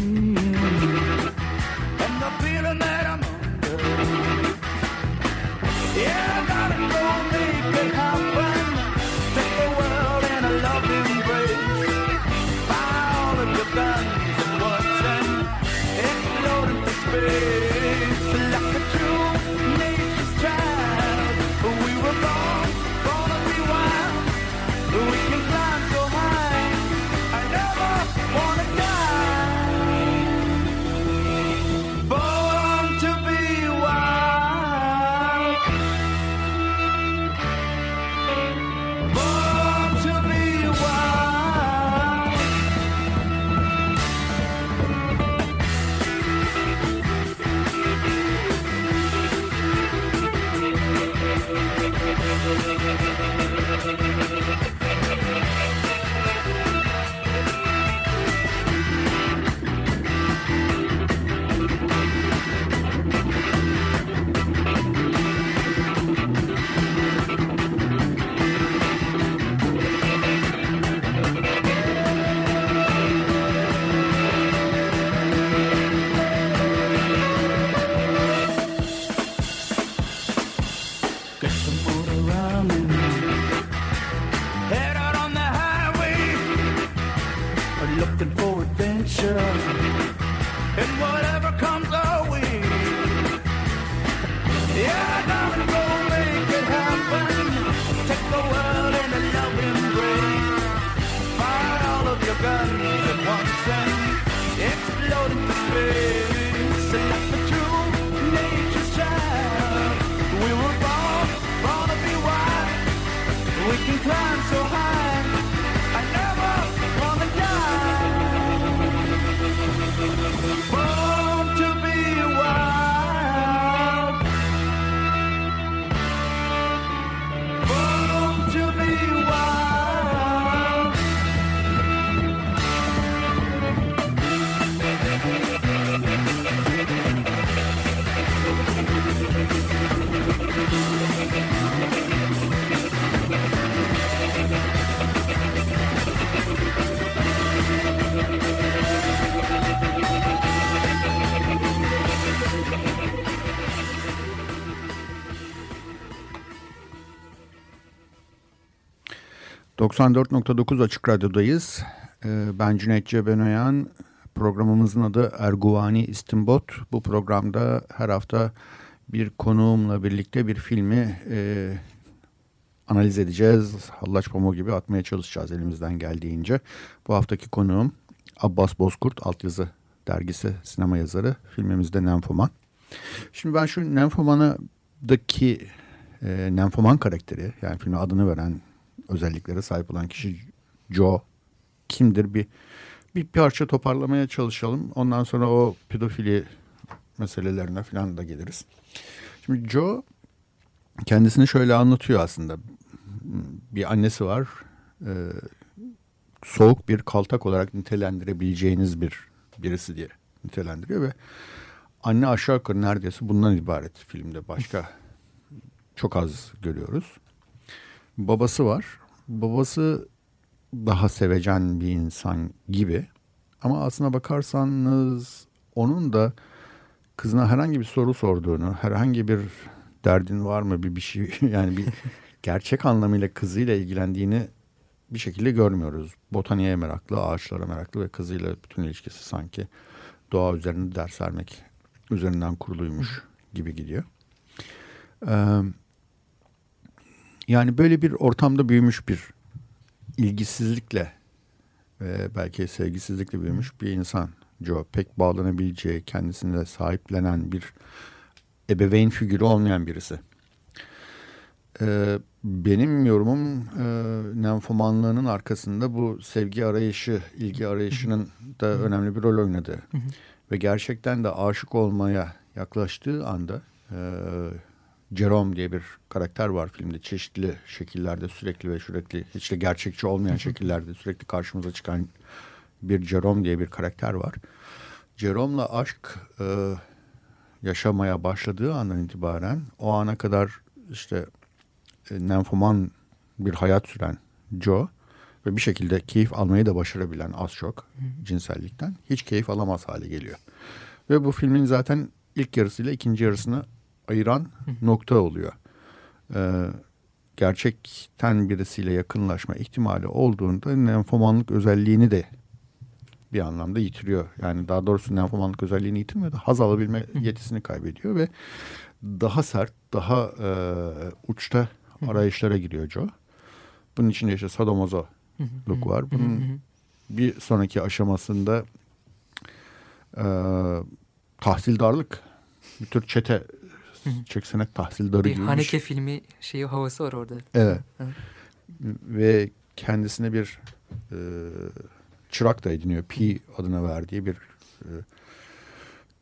94.9 Açık Radyo'dayız. Ee, ben Cüneyt Cebenoyan. Programımızın adı Erguvani İstimbot. Bu programda her hafta bir konuğumla birlikte bir filmi e, analiz edeceğiz. Hallaç pamuğu gibi atmaya çalışacağız elimizden geldiğince. Bu haftaki konuğum Abbas Bozkurt Altyazı Dergisi sinema yazarı. Filmimizde Nenfoman. Şimdi ben şu Nenfoman'daki e, Nenfoman karakteri yani filme adını veren özelliklere sahip olan kişi Joe kimdir bir bir parça toparlamaya çalışalım. Ondan sonra o pedofili meselelerine falan da geliriz. Şimdi Joe kendisini şöyle anlatıyor aslında. Bir annesi var. E, soğuk bir kaltak olarak nitelendirebileceğiniz bir birisi diye nitelendiriyor ve anne aşağı yukarı neredeyse bundan ibaret filmde başka çok az görüyoruz. Babası var. Babası daha sevecen bir insan gibi. Ama aslına bakarsanız onun da kızına herhangi bir soru sorduğunu, herhangi bir derdin var mı bir bir şey yani bir gerçek anlamıyla kızıyla ilgilendiğini bir şekilde görmüyoruz. Botaniğe meraklı, ağaçlara meraklı ve kızıyla bütün ilişkisi sanki doğa üzerinde ders vermek üzerinden kuruluymuş gibi gidiyor. Ee, yani böyle bir ortamda büyümüş bir ilgisizlikle ve belki sevgisizlikle büyümüş bir insan Joe. Pek bağlanabileceği, kendisine sahiplenen bir ebeveyn figürü olmayan birisi. Ee, benim yorumum e, nenfomanlığının arkasında bu sevgi arayışı, ilgi arayışının da önemli bir rol oynadı. Ve gerçekten de aşık olmaya yaklaştığı anda e, Jerome diye bir karakter var filmde. Çeşitli şekillerde sürekli ve sürekli hiç de gerçekçi olmayan şekillerde sürekli karşımıza çıkan bir Jerome diye bir karakter var. Jerome'la aşk e, yaşamaya başladığı andan itibaren o ana kadar işte e, nenfoman bir hayat süren Joe ve bir şekilde keyif almayı da başarabilen az çok cinsellikten hiç keyif alamaz hale geliyor. Ve bu filmin zaten ilk yarısıyla ikinci yarısını ayıran nokta oluyor. Ee, gerçekten birisiyle yakınlaşma ihtimali olduğunda nenfomanlık özelliğini de bir anlamda yitiriyor. Yani daha doğrusu nenfomanlık özelliğini yitirmiyor da haz alabilme yetisini kaybediyor ve daha sert, daha e, uçta arayışlara giriyor Joe. Bunun içinde işte sadomazo look var. Bunun bir sonraki aşamasında e, tahsildarlık, bir tür çete çeksenek tahsildarı bir gibi Haneke şey. filmi şeyi havası var orada. Evet. Hı. Ve kendisine bir e, çırak da ediniyor. Pi adına verdiği bir e,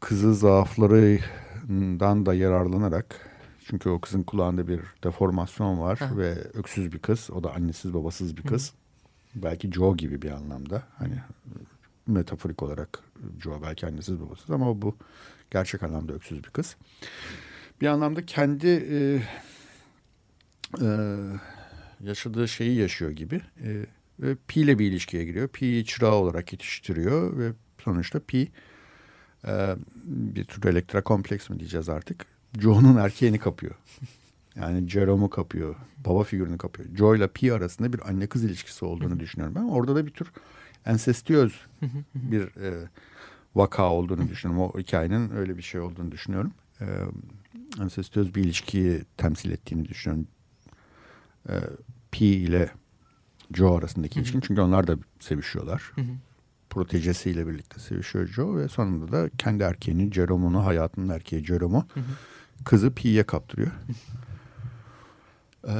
kızı zaaflarından da yararlanarak çünkü o kızın kulağında bir deformasyon var Hı. ve öksüz bir kız. O da annesiz babasız bir kız. Belki Joe gibi bir anlamda. Hani metaforik olarak Joe belki annesiz babasız ama bu gerçek anlamda öksüz bir kız. Bir anlamda kendi e, e, yaşadığı şeyi yaşıyor gibi. E, ve Pi ile bir ilişkiye giriyor. Pi'yi çırağı olarak yetiştiriyor ve sonuçta Pi e, bir tür elektra kompleks mi diyeceğiz artık. Joe'nun erkeğini kapıyor. Yani Jerome'u kapıyor. Baba figürünü kapıyor. Joe ile Pi arasında bir anne kız ilişkisi olduğunu düşünüyorum ben. Orada da bir tür ensestiyöz bir e, vaka olduğunu düşünüyorum. O hikayenin öyle bir şey olduğunu düşünüyorum. E, ensestiyöz bir ilişkiyi temsil ettiğini düşünüyorum. E, Pi ile Joe arasındaki ilişkin. Çünkü onlar da sevişiyorlar. Protejesiyle birlikte sevişiyor Joe ve sonunda da kendi erkeğini, Jerome'unu, hayatının erkeği Jerome'u kızı Pi'ye kaptırıyor. Ee,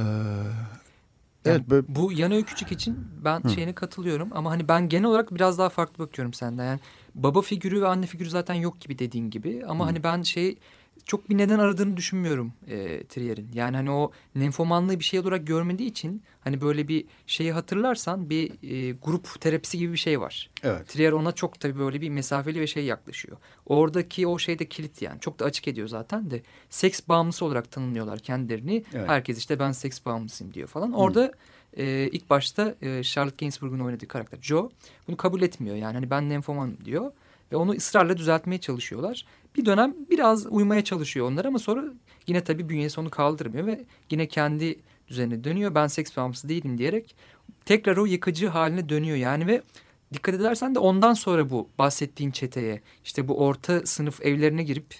evet, böyle, Bu yan öykücük için ben şeyine katılıyorum ama hani ben genel olarak biraz daha farklı bakıyorum senden. Yani baba figürü ve anne figürü zaten yok gibi dediğin gibi ama hani ben şey çok bir neden aradığını düşünmüyorum e, Trier'in. Yani hani o nenfomanlığı bir şey olarak görmediği için hani böyle bir şeyi hatırlarsan bir e, grup terapisi gibi bir şey var. evet. Trier ona çok tabii böyle bir mesafeli ve şey yaklaşıyor. Oradaki o şey de kilit yani. Çok da açık ediyor zaten de. Seks bağımlısı olarak tanımlıyorlar kendilerini. Evet. Herkes işte ben seks bağımlısıyım diyor falan. Orada e, ilk başta e, Charlotte Gainsbourg'un oynadığı karakter Joe bunu kabul etmiyor. Yani hani ben lenfoman diyor. Ve onu ısrarla düzeltmeye çalışıyorlar. Bir dönem biraz uymaya çalışıyor onlar ama sonra yine tabii bünyesi onu kaldırmıyor ve yine kendi üzerine dönüyor. Ben seks bağımlısı değilim diyerek tekrar o yıkıcı haline dönüyor yani ve dikkat edersen de ondan sonra bu bahsettiğin çeteye işte bu orta sınıf evlerine girip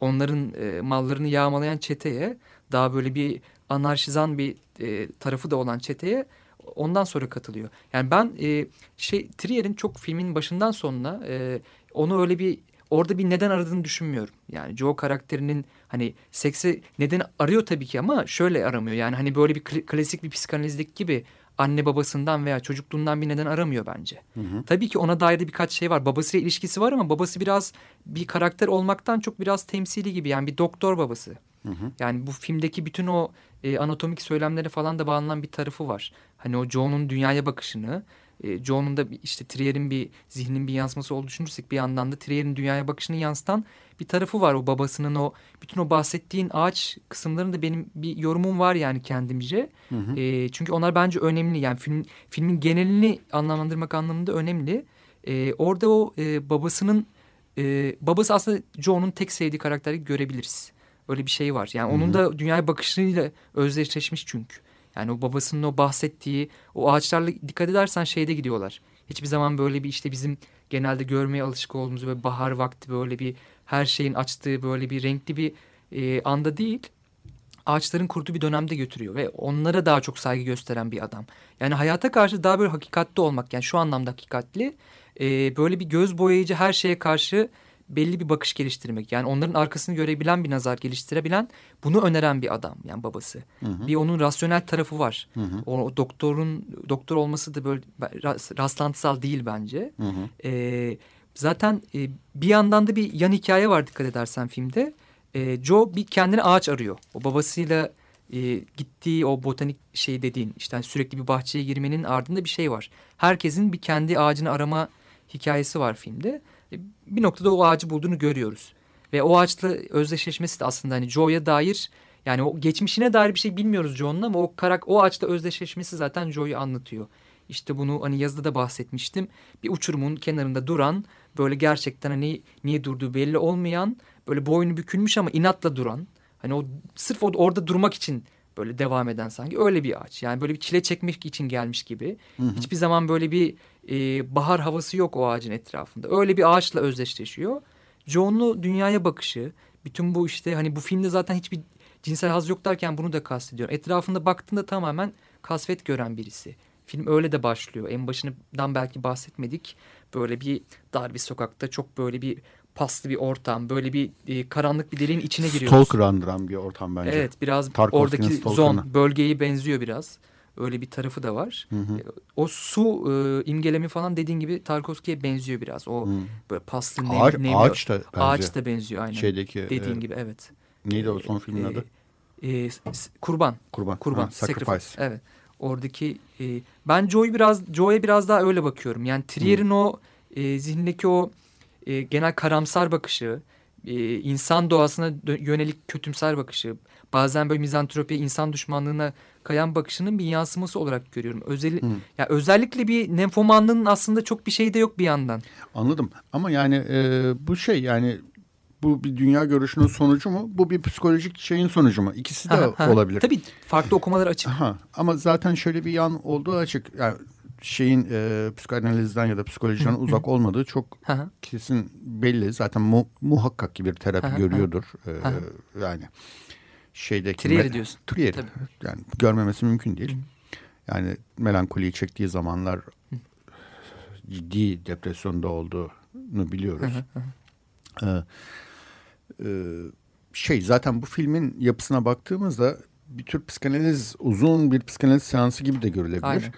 onların e, mallarını yağmalayan çeteye daha böyle bir anarşizan bir e, tarafı da olan çeteye ondan sonra katılıyor. Yani ben e, şey Trier'in çok filmin başından sonuna e, onu öyle bir orada bir neden aradığını düşünmüyorum. Yani Joe karakterinin hani seksi neden arıyor tabii ki ama şöyle aramıyor. Yani hani böyle bir klasik bir psikanalizdeki gibi anne babasından veya çocukluğundan bir neden aramıyor bence. Hı hı. Tabii ki ona dair de birkaç şey var. Babasıyla ilişkisi var ama babası biraz bir karakter olmaktan çok biraz temsili gibi. Yani bir doktor babası. Hı hı. Yani bu filmdeki bütün o e, anatomik söylemlere falan da bağlanan bir tarafı var. Hani o Joe'nun dünyaya bakışını, e, Joe'nun da işte Trier'in bir zihnin bir yansıması olduğunu düşünürsek bir yandan da Trier'in dünyaya bakışını yansıtan bir tarafı var. O babasının o bütün o bahsettiğin ağaç kısımlarında benim bir yorumum var yani kendimce. Hı hı. E, çünkü onlar bence önemli. Yani film filmin genelini anlamlandırmak anlamında önemli. E, orada o e, babasının e, babası aslında Joe'nun tek sevdiği karakteri görebiliriz. Öyle bir şey var. Yani Hı -hı. onun da dünyaya bakışıyla özdeşleşmiş çünkü. Yani o babasının o bahsettiği o ağaçlarla dikkat edersen şeyde gidiyorlar. Hiçbir zaman böyle bir işte bizim genelde görmeye alışık olduğumuz böyle bahar vakti böyle bir her şeyin açtığı böyle bir renkli bir e, anda değil. Ağaçların kurduğu bir dönemde götürüyor ve onlara daha çok saygı gösteren bir adam. Yani hayata karşı daha böyle hakikatli olmak yani şu anlamda hakikatli. E, böyle bir göz boyayıcı her şeye karşı belli bir bakış geliştirmek. Yani onların arkasını görebilen bir nazar geliştirebilen bunu öneren bir adam yani babası. Hı hı. Bir onun rasyonel tarafı var. Hı hı. O, o doktorun doktor olması da böyle rastlantısal değil bence. Hı hı. Ee, zaten e, bir yandan da bir yan hikaye var dikkat edersen filmde. E, Joe bir kendine ağaç arıyor. O babasıyla e, gittiği o botanik şey dediğin işte hani sürekli bir bahçeye girmenin ardında bir şey var. Herkesin bir kendi ağacını arama hikayesi var filmde bir noktada o ağacı bulduğunu görüyoruz. Ve o ağaçla özdeşleşmesi de aslında hani Joe'ya dair yani o geçmişine dair bir şey bilmiyoruz Joe'nun ama o karak o ağaçla özdeşleşmesi zaten Joe'yu anlatıyor. İşte bunu hani yazıda da bahsetmiştim. Bir uçurumun kenarında duran böyle gerçekten hani niye durduğu belli olmayan böyle boynu bükülmüş ama inatla duran. Hani o sırf orada durmak için böyle devam eden sanki öyle bir ağaç. Yani böyle bir çile çekmek için gelmiş gibi. Hı hı. Hiçbir zaman böyle bir e, bahar havası yok o ağacın etrafında. Öyle bir ağaçla özdeşleşiyor. John'lu dünyaya bakışı, bütün bu işte hani bu filmde zaten hiçbir cinsel haz yok derken bunu da kastediyorum. Etrafında baktığında tamamen kasvet gören birisi. Film öyle de başlıyor. En başından belki bahsetmedik. Böyle bir dar bir sokakta çok böyle bir paslı bir ortam. Böyle bir e, karanlık bir deliğin içine giriyoruz. Stalker andıran bir ortam bence. Evet biraz oradaki zon bölgeyi benziyor biraz. Öyle bir tarafı da var. Hı hı. E, o su e, imgelemi falan dediğin gibi Tarkovski'ye benziyor biraz. O hı. böyle paslı nem, ağaç, nem, ağaç da benziyor. Ağaç da benziyor aynen. Şeydeki, dediğin e, gibi evet. Neydi o son filmin e, adı? E, kurban. Kurban. Kurban. Ha, sacrifice. sacrifice. Evet. Oradaki e, ben Joe'yu biraz Joe'ya biraz daha öyle bakıyorum. Yani Trier'in o e, zihnindeki o e, genel karamsar bakışı, e, insan doğasına yönelik kötümser bakışı, bazen böyle mizantropi, insan düşmanlığına kayan bakışının bir yansıması olarak görüyorum. Özel, hmm. ya özellikle bir nemfomanlığın aslında çok bir şey de yok bir yandan. Anladım ama yani e, bu şey yani bu bir dünya görüşünün sonucu mu? Bu bir psikolojik şeyin sonucu mu? İkisi de ha, ha. olabilir. Tabii farklı okumalar açık. Ha, ama zaten şöyle bir yan olduğu açık. Yani şeyin e, psikanalizden ya da psikolojiden uzak olmadığı çok kesin belli. Zaten mu, muhakkak ki bir terapi görüyordur. E, yani şeydeki... Trier diyorsun. Trier. Tabii. Yani görmemesi mümkün değil. Yani melankoliyi çektiği zamanlar ciddi depresyonda olduğunu biliyoruz. Ee, e, şey zaten bu filmin yapısına baktığımızda bir tür psikanaliz uzun bir psikanaliz seansı gibi de görülebilir. Aynen.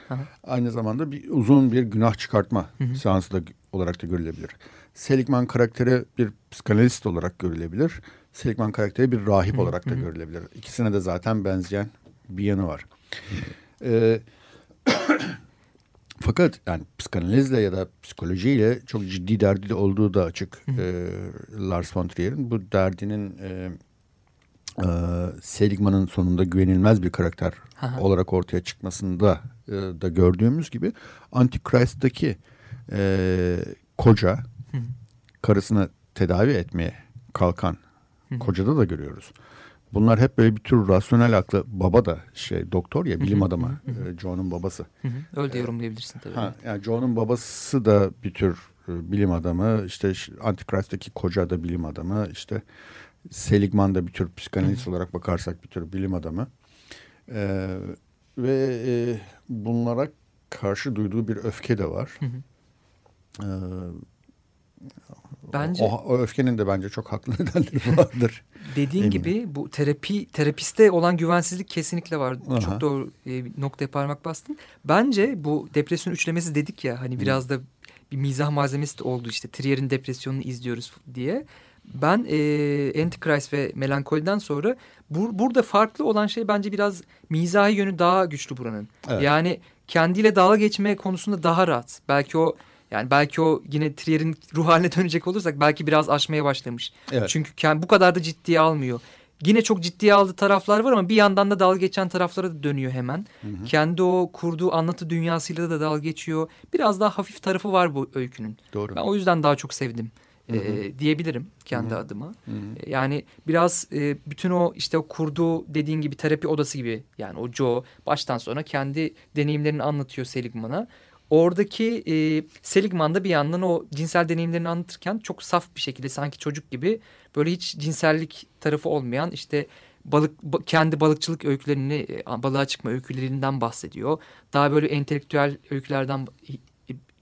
Aynı zamanda bir uzun bir günah çıkartma hı hı. seansı da olarak da görülebilir. Seligman karakteri bir psikanalist olarak görülebilir. Seligman karakteri bir rahip hı hı. olarak da hı hı. görülebilir. İkisine de zaten benzeyen bir yanı var. Ee, fakat yani psikanalizle ya da psikolojiyle çok ciddi derdi olduğu da açık. Ee, Lars von Trier'in bu derdinin e, e, Seligman'ın sonunda güvenilmez bir karakter Aha. olarak ortaya çıkmasında e, da gördüğümüz gibi Antichrist'taki e, koca Hı. karısını tedavi etmeye kalkan Hı. kocada da görüyoruz. bunlar hep böyle bir tür rasyonel aklı. Baba da şey doktor ya bilim adamı. e, Joe'nun babası. Öyle de yorumlayabilirsin tabii. Ha, yani Joe'nun babası da bir tür e, bilim adamı. İşte Antichrist'teki koca da bilim adamı. İşte Seligman da bir tür psikanalist olarak bakarsak bir tür bilim adamı. Ee, ve e, bunlara karşı duyduğu bir öfke de var. Hı hı. Ee, Bence o, o öfkenin de bence çok haklı nedenleri vardır. dediğin Eminim. gibi bu terapi terapiste olan güvensizlik kesinlikle var. Aha. Çok doğru e, noktaya parmak bastın. Bence bu depresyon üçlemesi dedik ya hani biraz da bir mizah malzemesi de oldu işte Trier'in depresyonunu izliyoruz diye. Ben e, Antichrist ve Melankoliden sonra bu, burada farklı olan şey bence biraz mizahi yönü daha güçlü buranın. Evet. Yani kendiyle dalga geçme konusunda daha rahat. Belki o yani belki o yine Trier'in ruh haline dönecek olursak belki biraz aşmaya başlamış. Evet. Çünkü kend- bu kadar da ciddiye almıyor. Yine çok ciddiye aldığı taraflar var ama bir yandan da dalga geçen taraflara da dönüyor hemen. Kendi o kurduğu anlatı dünyasıyla da dalga geçiyor. Biraz daha hafif tarafı var bu öykünün. Doğru. Ben o yüzden daha çok sevdim e, diyebilirim kendi adıma. E, Yani biraz e, bütün o işte o kurduğu dediğin gibi terapi odası gibi yani o Joe baştan sona kendi deneyimlerini anlatıyor Seligman'a. Oradaki e, Seligman da bir yandan o cinsel deneyimlerini anlatırken çok saf bir şekilde sanki çocuk gibi böyle hiç cinsellik tarafı olmayan işte balık ba- kendi balıkçılık öykülerini balığa çıkma öykülerinden bahsediyor. Daha böyle entelektüel öykülerden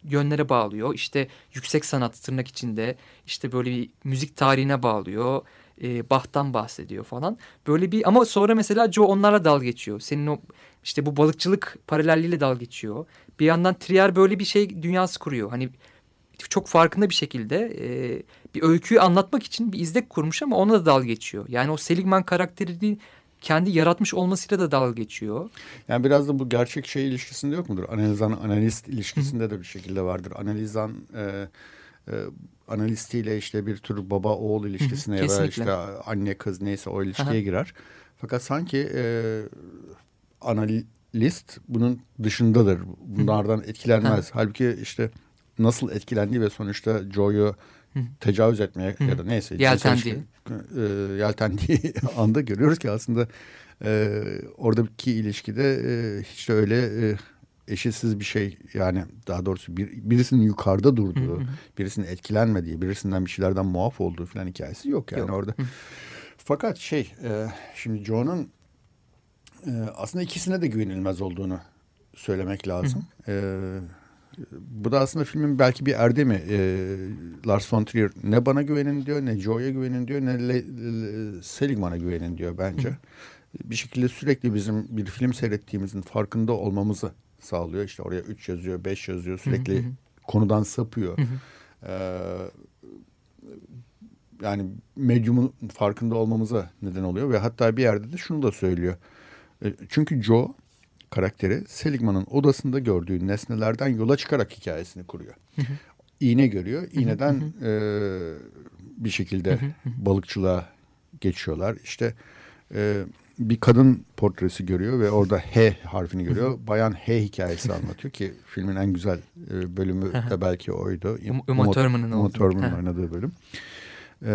yönlere bağlıyor. İşte yüksek sanat tırnak içinde işte böyle bir müzik tarihine bağlıyor. E, Bach'tan bahsediyor falan. Böyle bir ama sonra mesela Joe onlarla dalga geçiyor. Senin o işte bu balıkçılık paralelliğiyle dalga geçiyor. Bir yandan Trier böyle bir şey dünyası kuruyor. Hani çok farkında bir şekilde e, bir öyküyü anlatmak için bir izlek kurmuş ama ona da dalga geçiyor. Yani o Seligman karakterini kendi yaratmış olmasıyla da dalga geçiyor. Yani biraz da bu gerçek şey ilişkisinde yok mudur? Analizan analist ilişkisinde de bir şekilde vardır. Analizan e, e, analistiyle işte bir tür baba oğul ilişkisine ya da işte anne kız neyse o ilişkiye Aha. girer. Fakat sanki e, analist bunun dışındadır. Bunlardan etkilenmez. Halbuki işte nasıl etkilendiği ve sonuçta Joe'yu tecavüz etmeye ya da neyse Yeltendiği. e, yeltendiği anda görüyoruz ki aslında e, oradaki ilişkide e, hiç de öyle e, eşitsiz bir şey yani daha doğrusu bir, birisinin yukarıda durduğu, birisinin etkilenmediği, birisinden bir şeylerden muaf olduğu falan hikayesi yok yani Yok. orada. Fakat şey e, şimdi Joe'nun e, aslında ikisine de güvenilmez olduğunu söylemek lazım. E, bu da aslında filmin belki bir erdemi. E, Lars von Trier ne bana güvenin diyor, ne Joe'ya güvenin diyor, ne Le- Le- Seligman'a güvenin diyor bence. Bir şekilde sürekli bizim bir film seyrettiğimizin farkında olmamızı sağlıyor. İşte oraya 3 yazıyor, 5 yazıyor, sürekli konudan sapıyor. Ee, yani medyumun farkında olmamıza neden oluyor ve hatta bir yerde de şunu da söylüyor. E, Çünkü Joe karakteri Seligman'ın odasında gördüğü nesnelerden yola çıkarak hikayesini kuruyor. İğne görüyor. İğneden e, bir şekilde balıkçılığa geçiyorlar. İşte e, bir kadın portresi görüyor ve orada H harfini görüyor. Bayan H hikayesi anlatıyor ki filmin en güzel bölümü de belki oydu. Um- Uma Thurman'ın oynadığı bölüm. Ee,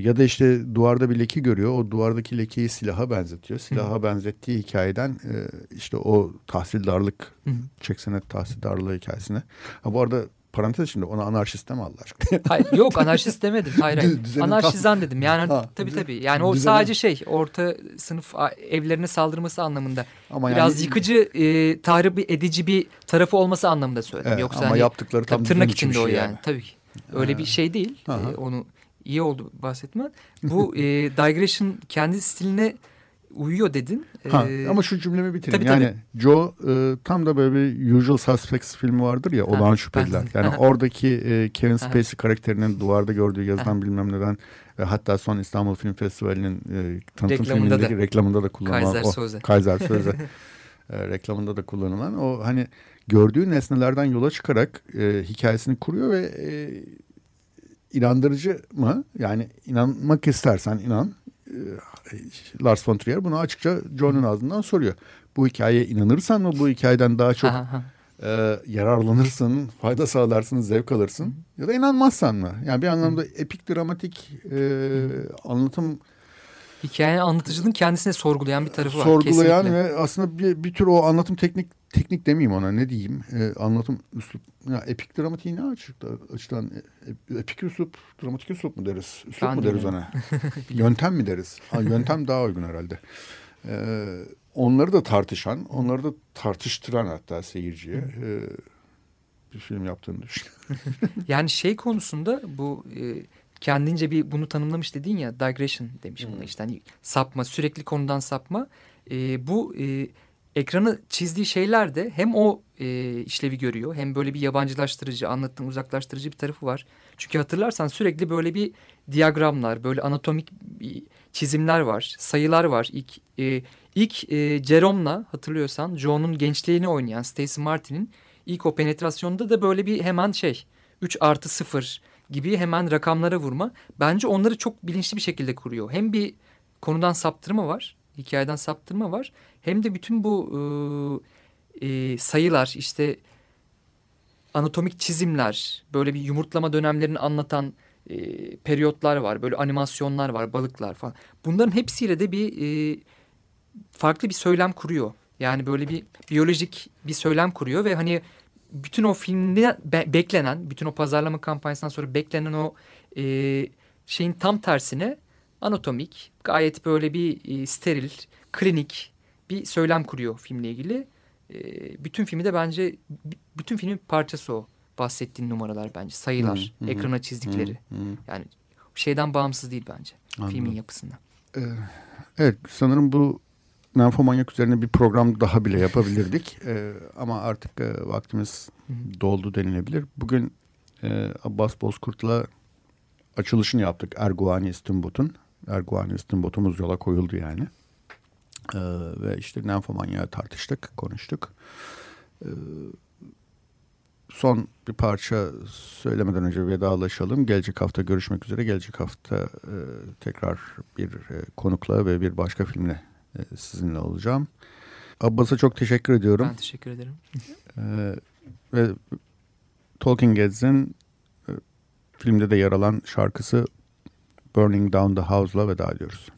ya da işte duvarda bir leke görüyor. O duvardaki lekeyi silaha benzetiyor. Silaha benzettiği hikayeden e, işte o tahsildarlık, çek senet tahsildarlığı hikayesine. Ha bu arada parantez içinde ona anarşist deme Allah aşkına. Hayır, yok anarşist demedim. Hayır, hayır. Düzenin Anarşizan dedim. Yani Ha, tabii tabii. Yani o düzenin- sadece şey orta sınıf evlerine saldırması anlamında. Ama Biraz yani- yıkıcı, e, tahrip edici bir tarafı olması anlamında söyledim. Evet, Yoksa ama hani, yaptıkları tam tırnak içinde o şey yani. yani. Tabii ki. Öyle bir şey değil. Aha. E, onu iyi oldu bahsetmen. Bu e, digression kendi stiline uyuyor dedin. Ha, E, ama şu cümlemi bitireyim. tabii, yani Joe e, tam da böyle bir Usual Suspects filmi vardır ya Olağan ben- Şüpheliler. Yani oradaki e, Kevin Spacey karakterinin duvarda gördüğü yazılan bilmem neden ve hatta son İstanbul Film Festivali'nin e, tanıtım Reklamında filmindeki da. reklamında da kullanılan Kaiser o Soze. Kaiser Söze e, reklamında da kullanılan o hani gördüğü nesnelerden yola çıkarak e, hikayesini kuruyor ve e, inandırıcı mı? Yani inanmak istersen inan. E, Lars von Trier bunu açıkça John'un ağzından soruyor. Bu hikayeye inanırsan mı bu hikayeden daha çok e, yararlanırsın, fayda sağlarsın, zevk alırsın ya da inanmazsan mı? Yani bir anlamda epik dramatik e, anlatım Hikaye anlatıcılığın kendisine sorgulayan bir tarafı var. Sorgulayan kesinlikle. ve aslında bir, bir tür o anlatım teknik teknik demeyeyim ona ne diyeyim? E, anlatım üslup ya epik dramatiği ne açıkta açıdan e, epik üslup dramatik üslup mu deriz? Üslup Ben mu de deriz ona? Yöntem mi deriz? Ha, yöntem daha uygun herhalde. E, onları da tartışan onları da tartıştıran hatta seyirciye e, bir film yaptığını düşünüyorum. Yani şey konusunda bu e, kendince bir bunu tanımlamış dedin ya digression demiş buna işte. Hani sapma sürekli konudan sapma. E, bu e, ekranı çizdiği şeyler de hem o e, işlevi görüyor hem böyle bir yabancılaştırıcı anlattığın uzaklaştırıcı bir tarafı var. Çünkü hatırlarsan sürekli böyle bir diyagramlar böyle anatomik çizimler var sayılar var ilk e, ilk e, Jerome'la hatırlıyorsan Joe'nun gençliğini oynayan Stacey Martin'in ilk o penetrasyonda da böyle bir hemen şey 3 artı 0 gibi hemen rakamlara vurma. Bence onları çok bilinçli bir şekilde kuruyor. Hem bir konudan saptırma var, hikayeden saptırma var. Hem de bütün bu e, e, sayılar işte anatomik çizimler, böyle bir yumurtlama dönemlerini anlatan e, periyotlar var. Böyle animasyonlar var, balıklar falan. Bunların hepsiyle de bir e, farklı bir söylem kuruyor. Yani böyle bir biyolojik bir söylem kuruyor ve hani bütün o filmde be- beklenen, bütün o pazarlama kampanyasından sonra beklenen o e, şeyin tam tersine anatomik, gayet böyle bir e, steril, klinik bir söylem kuruyor filmle ilgili. E, bütün filmi de bence, bütün filmin parçası o. Bahsettiğin numaralar bence, sayılar, Hı hı. ekrana çizdikleri. Hı, hı. Yani şeyden bağımsız değil bence Anladım. filmin yapısından. Evet sanırım bu Nymfomanyak üzerine bir program daha bile yapabilirdik. Ee, ama artık e, vaktimiz doldu denilebilir. Bugün e, Abbas Bozkurt'la açılışını yaptık Erguani İstimbot'un. Erguani İstimbot'umuz yola koyuldu yani. Ee, ve işte Nymfomanyak'ı tartıştık, konuştuk. Ee, son bir parça söylemeden önce vedalaşalım. Gelecek hafta görüşmek üzere. Gelecek hafta e, tekrar bir e, konukla ve bir başka filmle e, sizinle olacağım. Abbas'a çok teşekkür ediyorum. Ben teşekkür ederim. Ee, ve Talking Heads'in e, filmde de yer alan şarkısı Burning Down the House'la veda ediyoruz.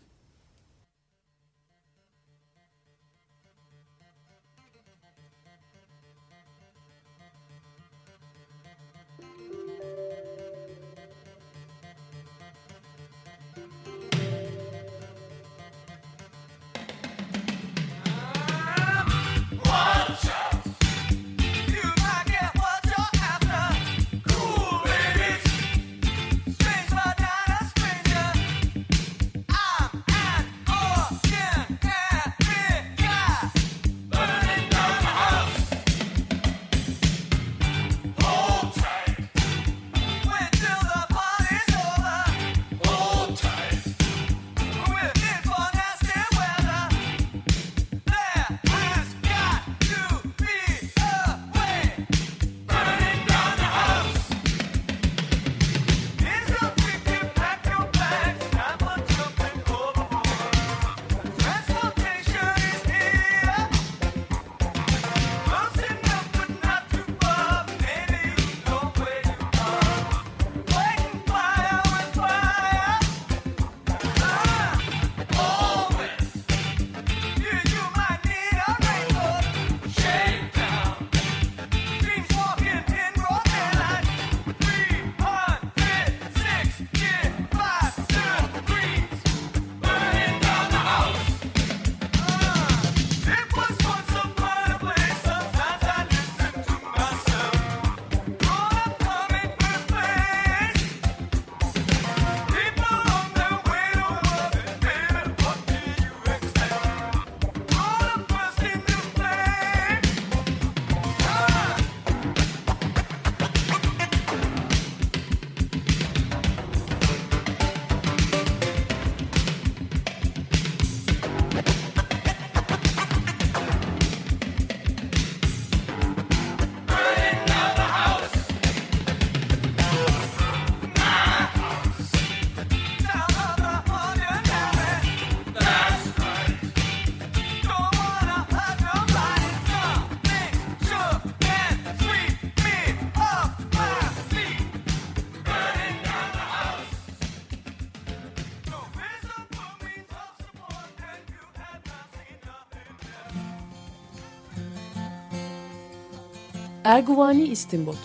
Erguvani İstimbot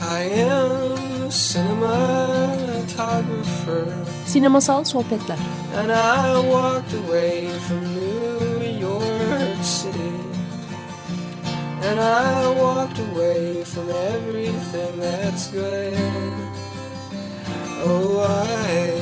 I am a cinematographer, Sinemasal Sohbetler. And I walked away from everything that's good. Oh, I